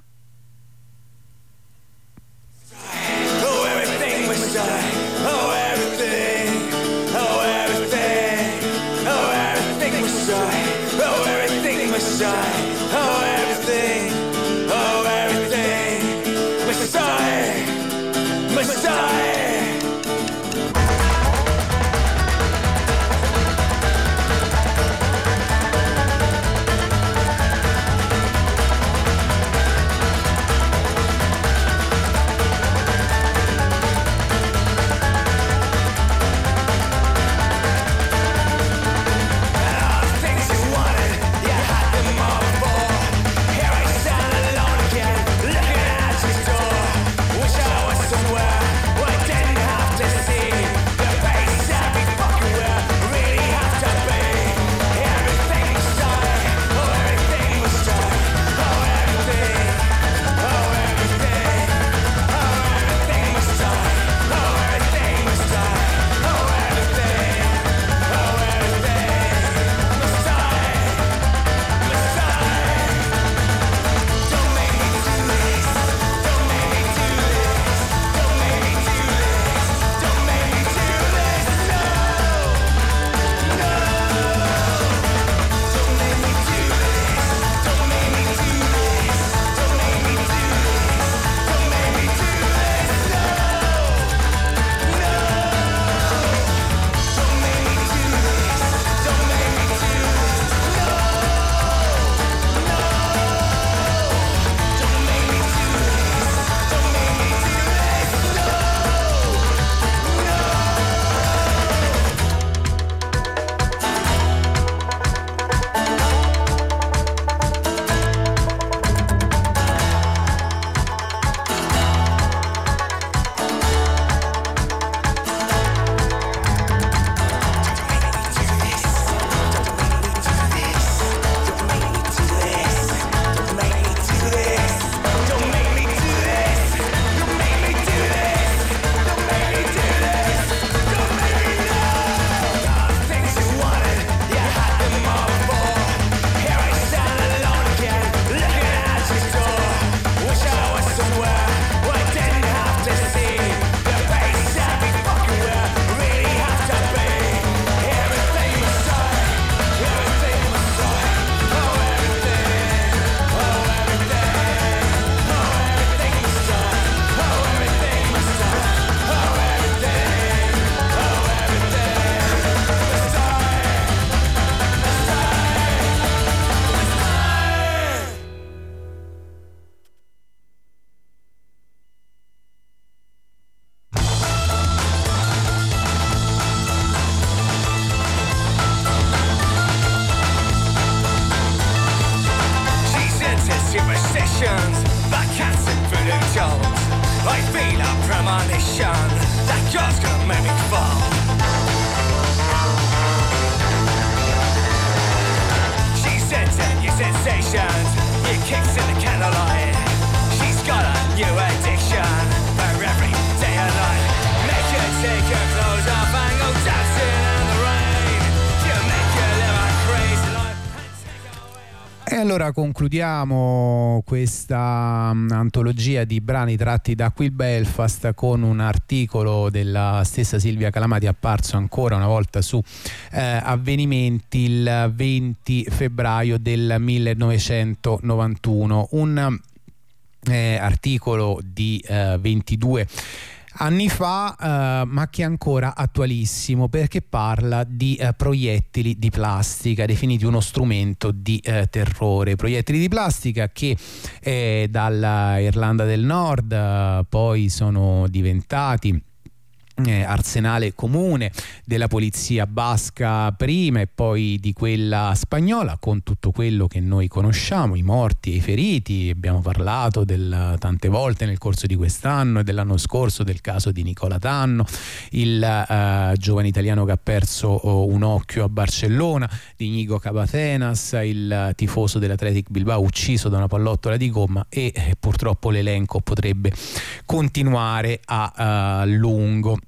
Concludiamo questa um, antologia di brani tratti da qui Belfast con un articolo della stessa Silvia Calamati apparso ancora una volta su eh, avvenimenti il 20 febbraio del 1991. Un eh, articolo di eh, 22 anni fa, eh, ma che è ancora attualissimo perché parla di eh, proiettili di plastica, definiti uno strumento di eh, terrore. Proiettili di plastica che eh, dalla Irlanda del Nord eh, poi sono diventati eh, arsenale comune della polizia basca prima e poi di quella spagnola con tutto quello che noi conosciamo, i morti e i feriti, abbiamo parlato del, tante volte nel corso di quest'anno e dell'anno scorso del caso di Nicola Tanno, il eh, giovane italiano che ha perso oh, un occhio a Barcellona, di Nico Cabatenas, il tifoso dell'Athletic Bilbao ucciso da una pallottola di gomma e eh, purtroppo l'elenco potrebbe continuare a uh, lungo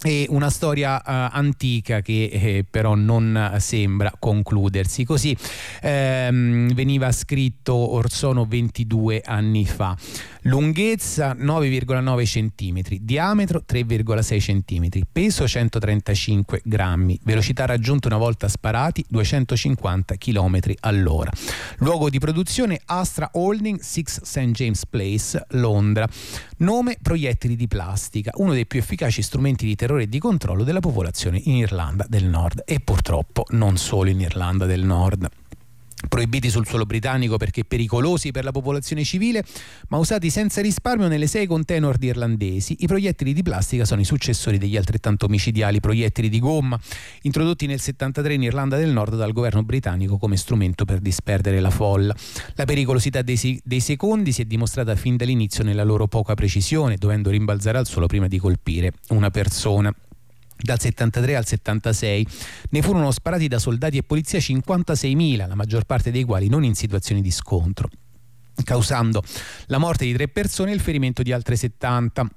è una storia uh, antica che eh, però non sembra concludersi. Così ehm, veniva scritto Orsono 22 anni fa lunghezza 9,9 cm, diametro 3,6 cm, peso 135 grammi, velocità raggiunta una volta sparati 250 km all'ora. Luogo di produzione Astra Holding 6 St. James Place, Londra. Nome proiettili di plastica, uno dei più efficaci strumenti di terrore e di controllo della popolazione in Irlanda del Nord e purtroppo non solo in Irlanda del Nord proibiti sul suolo britannico perché pericolosi per la popolazione civile, ma usati senza risparmio nelle sei container irlandesi, i proiettili di plastica sono i successori degli altrettanto omicidiali proiettili di gomma, introdotti nel 73 in Irlanda del Nord dal governo britannico come strumento per disperdere la folla. La pericolosità dei, dei secondi si è dimostrata fin dall'inizio nella loro poca precisione, dovendo rimbalzare al suolo prima di colpire una persona. Dal 73 al 76 ne furono sparati da soldati e polizia 56.000, la maggior parte dei quali non in situazioni di scontro, causando la morte di tre persone e il ferimento di altre 70.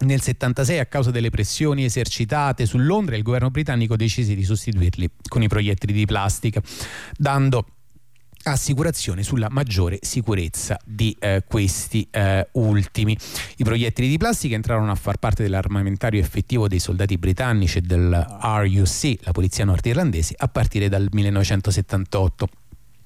Nel 76, a causa delle pressioni esercitate su Londra, il governo britannico decise di sostituirli con i proiettili di plastica, dando assicurazione sulla maggiore sicurezza di eh, questi eh, ultimi. I proiettili di plastica entrarono a far parte dell'armamentario effettivo dei soldati britannici e del RUC, la polizia nordirlandese, a partire dal 1978.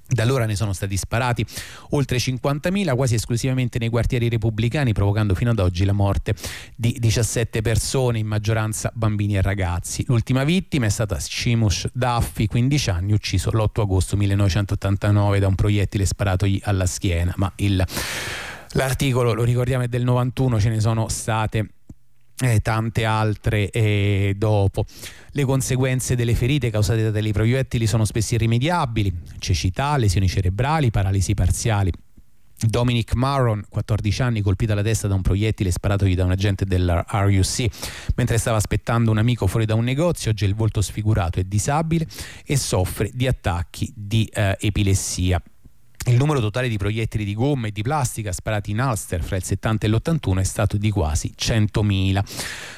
Da allora ne sono stati sparati oltre 50.000, quasi esclusivamente nei quartieri repubblicani, provocando fino ad oggi la morte di 17 persone, in maggioranza bambini e ragazzi. L'ultima vittima è stata Shimush Duffy, 15 anni, ucciso l'8 agosto 1989 da un proiettile sparatogli alla schiena. Ma il, l'articolo, lo ricordiamo, è del 91, ce ne sono state e tante altre eh, dopo. Le conseguenze delle ferite causate da tali proiettili sono spesso irrimediabili, cecità, lesioni cerebrali, paralisi parziali. Dominic Marron, 14 anni, colpito alla testa da un proiettile sparatogli da un agente della RUC mentre stava aspettando un amico fuori da un negozio, oggi ha il volto sfigurato, è disabile e soffre di attacchi di eh, epilessia. Il numero totale di proiettili di gomma e di plastica sparati in Ulster fra il 70 e l'81 è stato di quasi 100.000.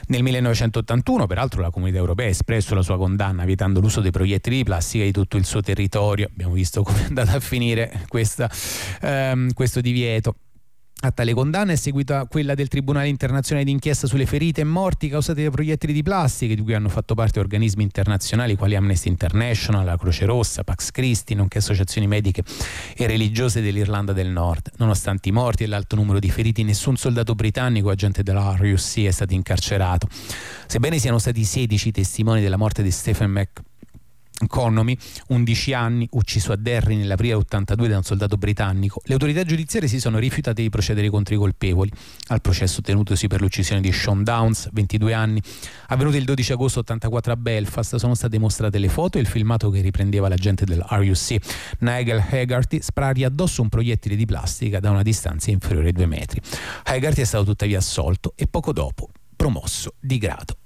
Nel 1981, peraltro, la Comunità Europea ha espresso la sua condanna vietando l'uso dei proiettili di plastica di tutto il suo territorio. Abbiamo visto come è andata a finire questa, ehm, questo divieto. A tale condanna è seguita quella del Tribunale internazionale d'inchiesta sulle ferite e morti causate da proiettili di plastica, di cui hanno fatto parte organismi internazionali quali Amnesty International, la Croce Rossa, Pax Christi, nonché associazioni mediche e religiose dell'Irlanda del Nord. Nonostante i morti e l'alto numero di feriti, nessun soldato britannico agente della RUC è stato incarcerato. Sebbene siano stati 16 testimoni della morte di Stephen Mac Connomy, 11 anni, ucciso a Derry nell'aprile 82 da un soldato britannico, le autorità giudiziarie si sono rifiutate di procedere contro i colpevoli. Al processo tenutosi per l'uccisione di Sean Downs, 22 anni, avvenuto il 12 agosto 84 a Belfast, sono state mostrate le foto e il filmato che riprendeva l'agente del RUC, Nigel Haggerty, sparargli addosso un proiettile di plastica da una distanza inferiore ai due metri. Haggerty è stato tuttavia assolto e poco dopo promosso di grado.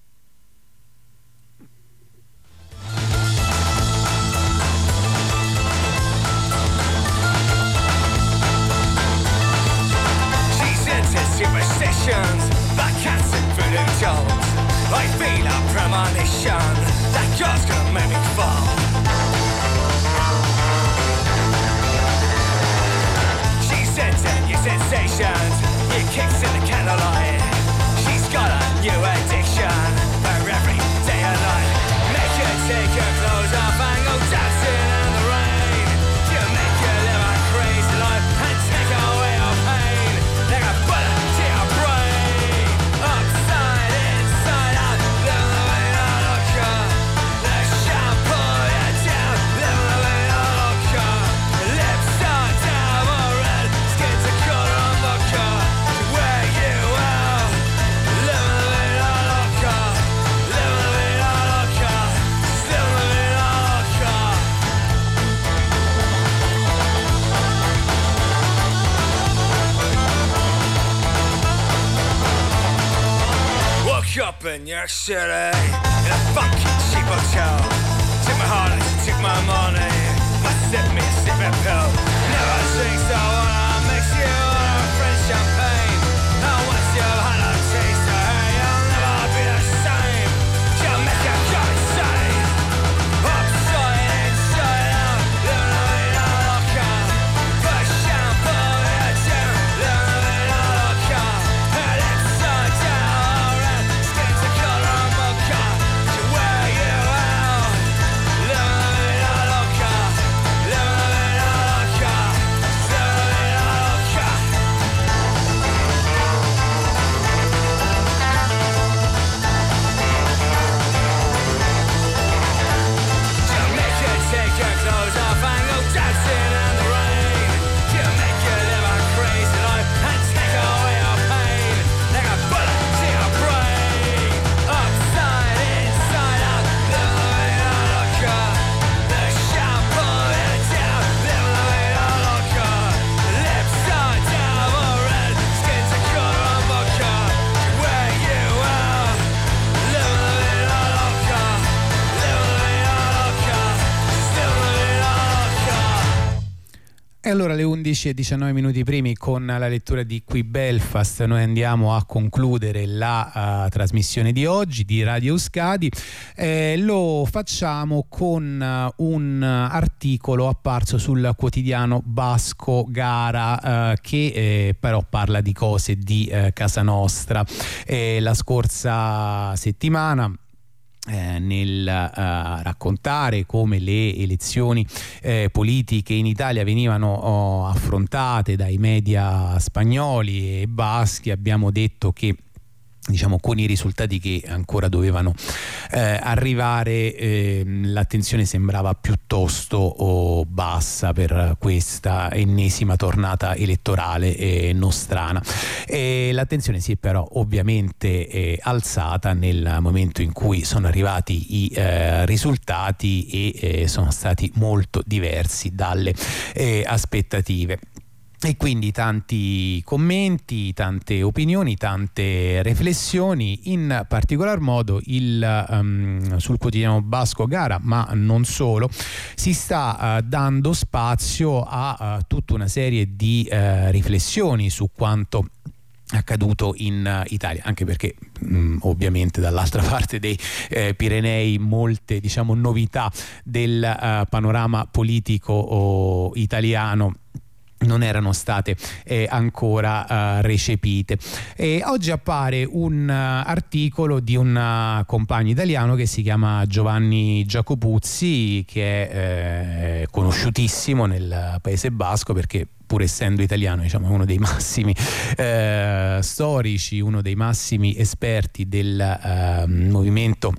illusions that cancer voodoo dolls. I feel a premonition that God's gonna make me fall. She sends in your sensations. A 16 e 19 minuti primi con la lettura di Qui Belfast. Noi andiamo a concludere la uh, trasmissione di oggi di Radio Euskadi eh, lo facciamo con uh, un articolo apparso sul quotidiano Basco Gara uh, che eh, però parla di cose di casa nostra. Eh, la scorsa settimana eh, nel eh, raccontare come le elezioni eh, politiche in Italia venivano oh, affrontate dai media spagnoli e baschi. Abbiamo detto che diciamo con i risultati che ancora dovevano eh, arrivare eh, l'attenzione sembrava piuttosto oh, bassa per questa ennesima tornata elettorale eh, nostrana. E l'attenzione si è però ovviamente eh, alzata nel momento in cui sono arrivati i eh, risultati e eh, sono stati molto diversi dalle aspettative e quindi tanti commenti, tante opinioni, tante riflessioni, in particolar modo il, um, sul quotidiano Basco Gara, ma non solo, si sta uh, dando spazio a uh, tutta una serie di uh, riflessioni su quanto accaduto in Italia, anche perché mh, ovviamente dall'altra parte dei eh, Pirenei molte diciamo, novità del panorama politico oh, italiano non erano state eh, ancora uh, recepite. E oggi appare un uh, articolo di un uh, compagno italiano che si chiama Giovanni Giacopuzzi, che è eh, conosciutissimo nel Paese Basco perché pur essendo italiano, diciamo, uno dei massimi eh, storici, uno dei massimi esperti del movimento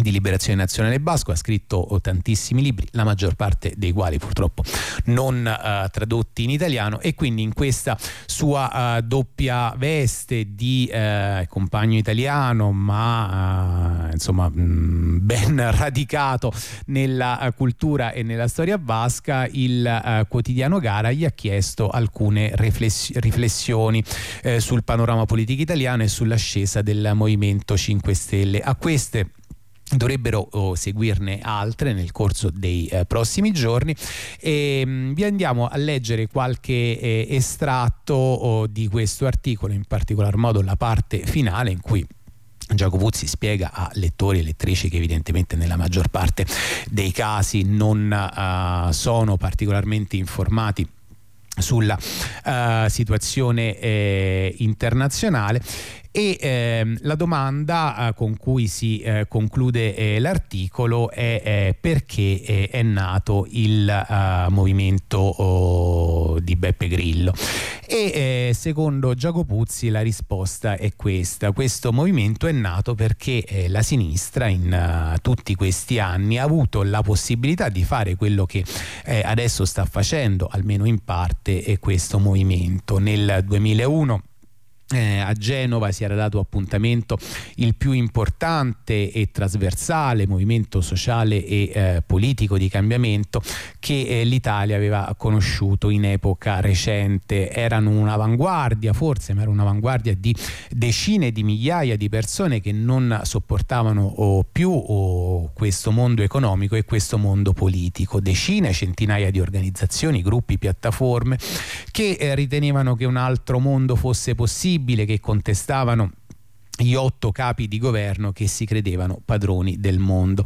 di liberazione nazionale basco, ha scritto tantissimi libri, la maggior parte dei quali purtroppo non uh, tradotti in italiano e quindi in questa sua uh, doppia veste di uh, compagno italiano ma insomma mh, ben radicato nella cultura e nella storia basca, il quotidiano Gara gli ha chiesto alcune riflessi- riflessioni sul panorama politico italiano e sull'ascesa del Movimento 5 Stelle. A queste dovrebbero oh, seguirne altre nel corso dei eh, prossimi giorni. E mh, vi andiamo a leggere qualche eh, estratto oh, di questo articolo in particolar modo la parte finale in cui Giacopuzzi spiega a lettori e lettrici che evidentemente nella maggior parte dei casi non uh, sono particolarmente informati sulla uh, situazione eh, internazionale e ehm, la domanda eh, con cui si eh, conclude eh, l'articolo è eh, perché eh, è nato il eh, movimento oh, di Beppe Grillo. E secondo Giacopuzzi la risposta è questa. Questo movimento è nato perché la sinistra in tutti questi anni ha avuto la possibilità di fare quello che adesso sta facendo almeno in parte questo movimento. Nel 2001 eh, a Genova si era dato appuntamento il più importante e trasversale movimento sociale e eh, politico di cambiamento che eh, l'Italia aveva conosciuto in epoca recente. Erano un'avanguardia, forse, ma era un'avanguardia di decine di migliaia di persone che non sopportavano oh, più oh, questo mondo economico e questo mondo politico. Decine, centinaia di organizzazioni, gruppi, piattaforme che eh, ritenevano che un altro mondo fosse possibile possibile che contestavano gli otto capi di governo che si credevano padroni del mondo.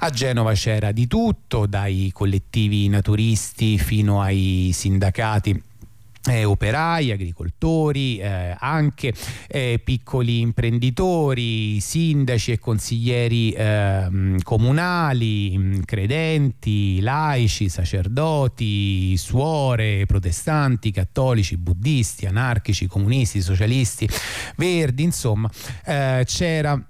A Genova c'era di tutto, dai collettivi naturisti fino ai sindacati eh, operai, agricoltori, eh, anche eh, piccoli imprenditori, sindaci e consiglieri ehm, comunali, mm, credenti, laici, sacerdoti, suore, protestanti, cattolici, buddisti, anarchici, comunisti, socialisti, verdi, insomma eh, c'era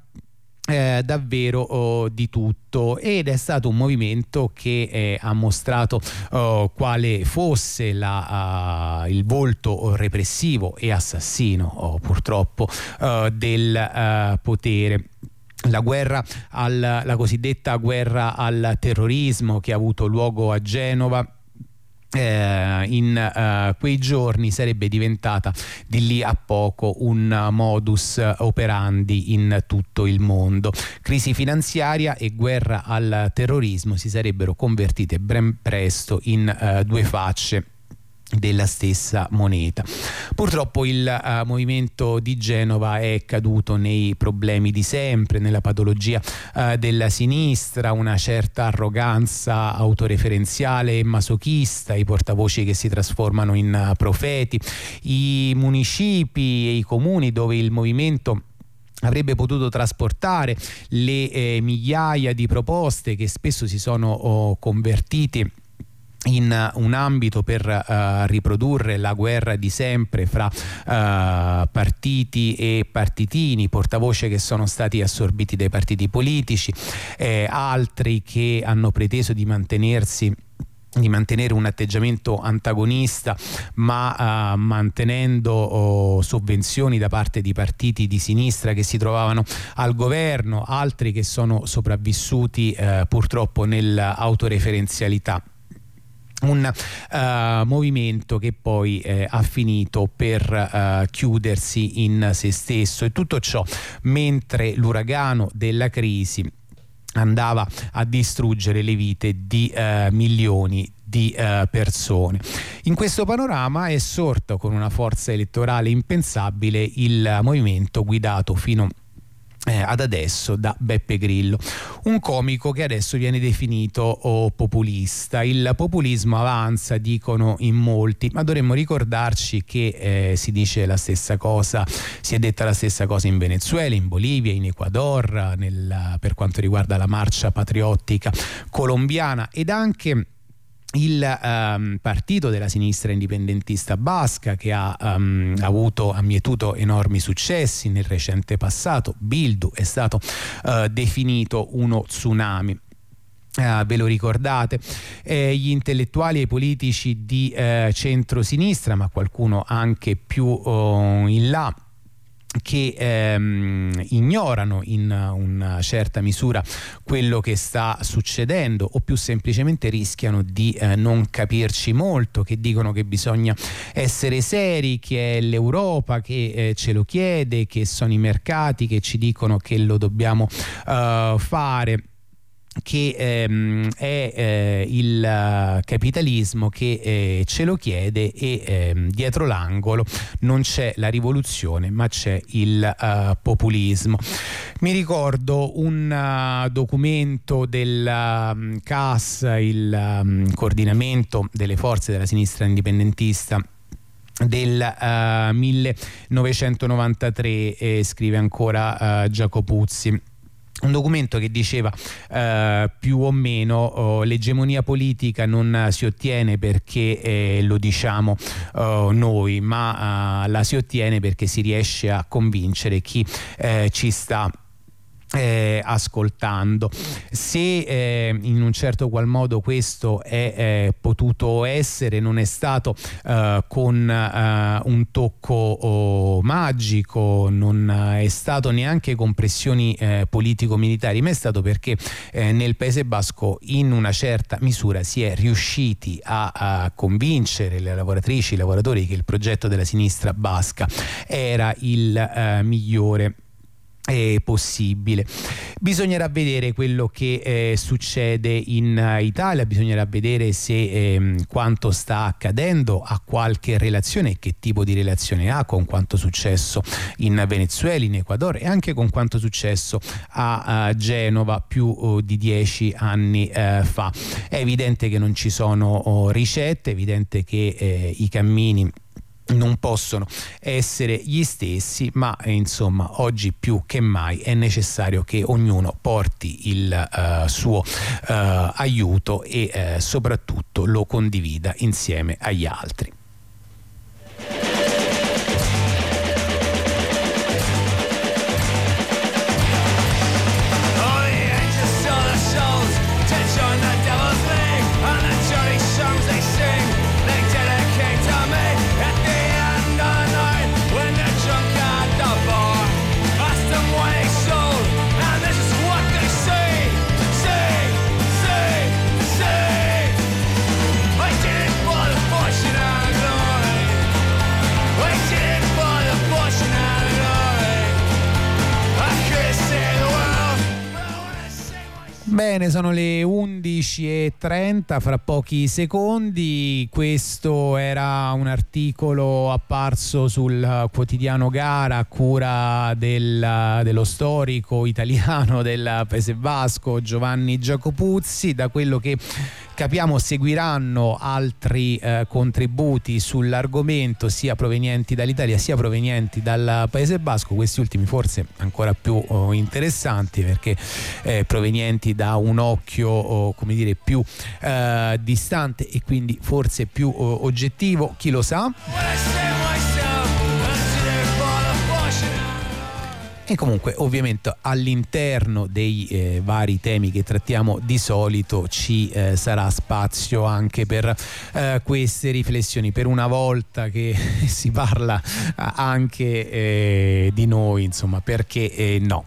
eh, davvero oh, di tutto. Ed è stato un movimento che eh, ha mostrato oh, quale fosse la, uh, il volto repressivo e assassino oh, purtroppo uh, del uh, potere. La guerra al, la cosiddetta guerra al terrorismo che ha avuto luogo a Genova eh, in uh, quei giorni sarebbe diventata di lì a poco un modus operandi in tutto il mondo. Crisi finanziaria e guerra al terrorismo si sarebbero convertite ben presto in uh, due facce della stessa moneta. Purtroppo il uh, movimento di Genova è caduto nei problemi di sempre, nella patologia uh, della sinistra, una certa arroganza autoreferenziale e masochista, i portavoci che si trasformano in uh, profeti, i municipi e i comuni dove il movimento avrebbe potuto trasportare le eh, migliaia di proposte che spesso si sono oh, convertiti in un ambito per uh, riprodurre la guerra di sempre fra uh, partiti e partitini, portavoce che sono stati assorbiti dai partiti politici, eh, altri che hanno preteso di mantenersi di mantenere un atteggiamento antagonista ma uh, mantenendo oh, sovvenzioni da parte di partiti di sinistra che si trovavano al governo, altri che sono sopravvissuti uh, purtroppo nell'autoreferenzialità un uh, movimento che poi eh, ha finito per uh, chiudersi in se stesso e tutto ciò mentre l'uragano della crisi andava a distruggere le vite di uh, milioni di persone. In questo panorama è sorto con una forza elettorale impensabile il movimento guidato fino a eh, ad adesso da Beppe Grillo, un comico che adesso viene definito oh, populista. Il populismo avanza, dicono in molti, ma dovremmo ricordarci che eh, si dice la stessa cosa, si è detta la stessa cosa in Venezuela, in Bolivia, in Ecuador, nel, per quanto riguarda la marcia patriottica colombiana ed anche il um, partito della sinistra indipendentista basca che ha um, avuto, ha mietuto enormi successi nel recente passato, Bildu è stato uh, definito uno tsunami. Uh, ve lo ricordate, eh, gli intellettuali e i politici di uh, centro-sinistra, ma qualcuno anche più uh, in là, che ehm, ignorano in una certa misura quello che sta succedendo o più semplicemente rischiano di eh, non capirci molto, che dicono che bisogna essere seri, che è l'Europa che eh, ce lo chiede, che sono i mercati che ci dicono che lo dobbiamo uh, fare che ehm, è eh, il capitalismo che eh, ce lo chiede e ehm, dietro l'angolo non c'è la rivoluzione ma c'è il uh, populismo. Mi ricordo un uh, documento del um, CAS, il um, coordinamento delle forze della sinistra indipendentista del uh, 1993 eh, scrive ancora uh, Giacopuzzi un documento che diceva eh, più o meno oh, l'egemonia politica non si ottiene perché eh, lo diciamo oh, noi, ma eh, la si ottiene perché si riesce a convincere chi eh, ci sta eh, ascoltando. Se eh, in un certo qual modo questo è eh, potuto essere, non è stato eh, con eh, un tocco oh, magico, non è stato neanche con pressioni eh, politico-militari, ma è stato perché nel Paese Basco in una certa misura si è riusciti a, a convincere le lavoratrici, i lavoratori che il progetto della sinistra basca era il migliore possibile. Bisognerà vedere quello che eh, succede in uh, Italia, bisognerà vedere se eh, quanto sta accadendo ha qualche relazione e che tipo di relazione ha con quanto successo in Venezuela, in Ecuador e anche con quanto successo a uh, Genova più uh, di dieci anni eh, fa. È evidente che non ci sono oh, ricette, è evidente che eh, i cammini non possono essere gli stessi, ma eh, insomma oggi più che mai è necessario che ognuno porti il uh, suo uh, aiuto e uh, soprattutto lo condivida insieme agli altri. Bene, sono le 11.30, fra pochi secondi. Questo era un articolo apparso sul quotidiano Gara a cura del, dello storico italiano del Paese Basco Giovanni Giacopuzzi. Da quello che capiamo seguiranno altri eh, contributi sull'argomento sia provenienti dall'Italia sia provenienti dal Paese Basco, questi ultimi forse ancora più oh, interessanti perché eh, provenienti da un occhio oh, come dire più eh, distante e quindi forse più oh, oggettivo, chi lo sa. E comunque ovviamente all'interno dei eh, vari temi che trattiamo di solito ci eh, sarà spazio anche per eh, queste riflessioni. Per una volta che si parla anche eh, di noi, insomma, perché eh, no.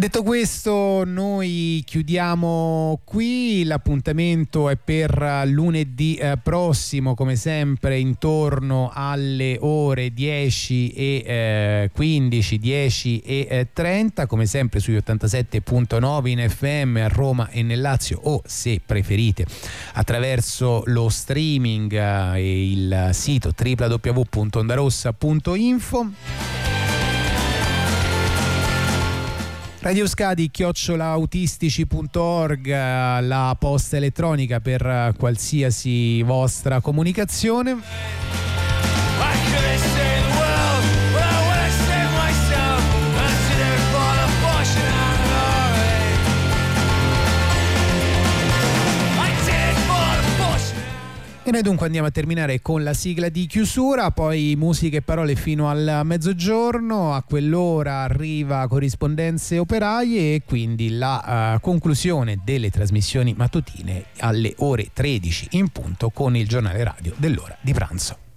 Detto questo, noi chiudiamo qui. L'appuntamento è per lunedì eh, prossimo, come sempre, intorno alle ore 10 e eh, 15, 10 e eh, 30, come sempre sugli 87.9 in FM a Roma e nel Lazio, o se preferite, attraverso lo streaming eh, e il sito www.ondarossa.info. Radio Scadi chiocciolaautistici.org la posta elettronica per qualsiasi vostra comunicazione. E noi dunque andiamo a terminare con la sigla di chiusura, poi musiche e parole fino al mezzogiorno, a quell'ora arriva corrispondenze operaie e quindi la uh, conclusione delle trasmissioni mattutine alle ore 13 in punto con il giornale radio dell'ora di pranzo.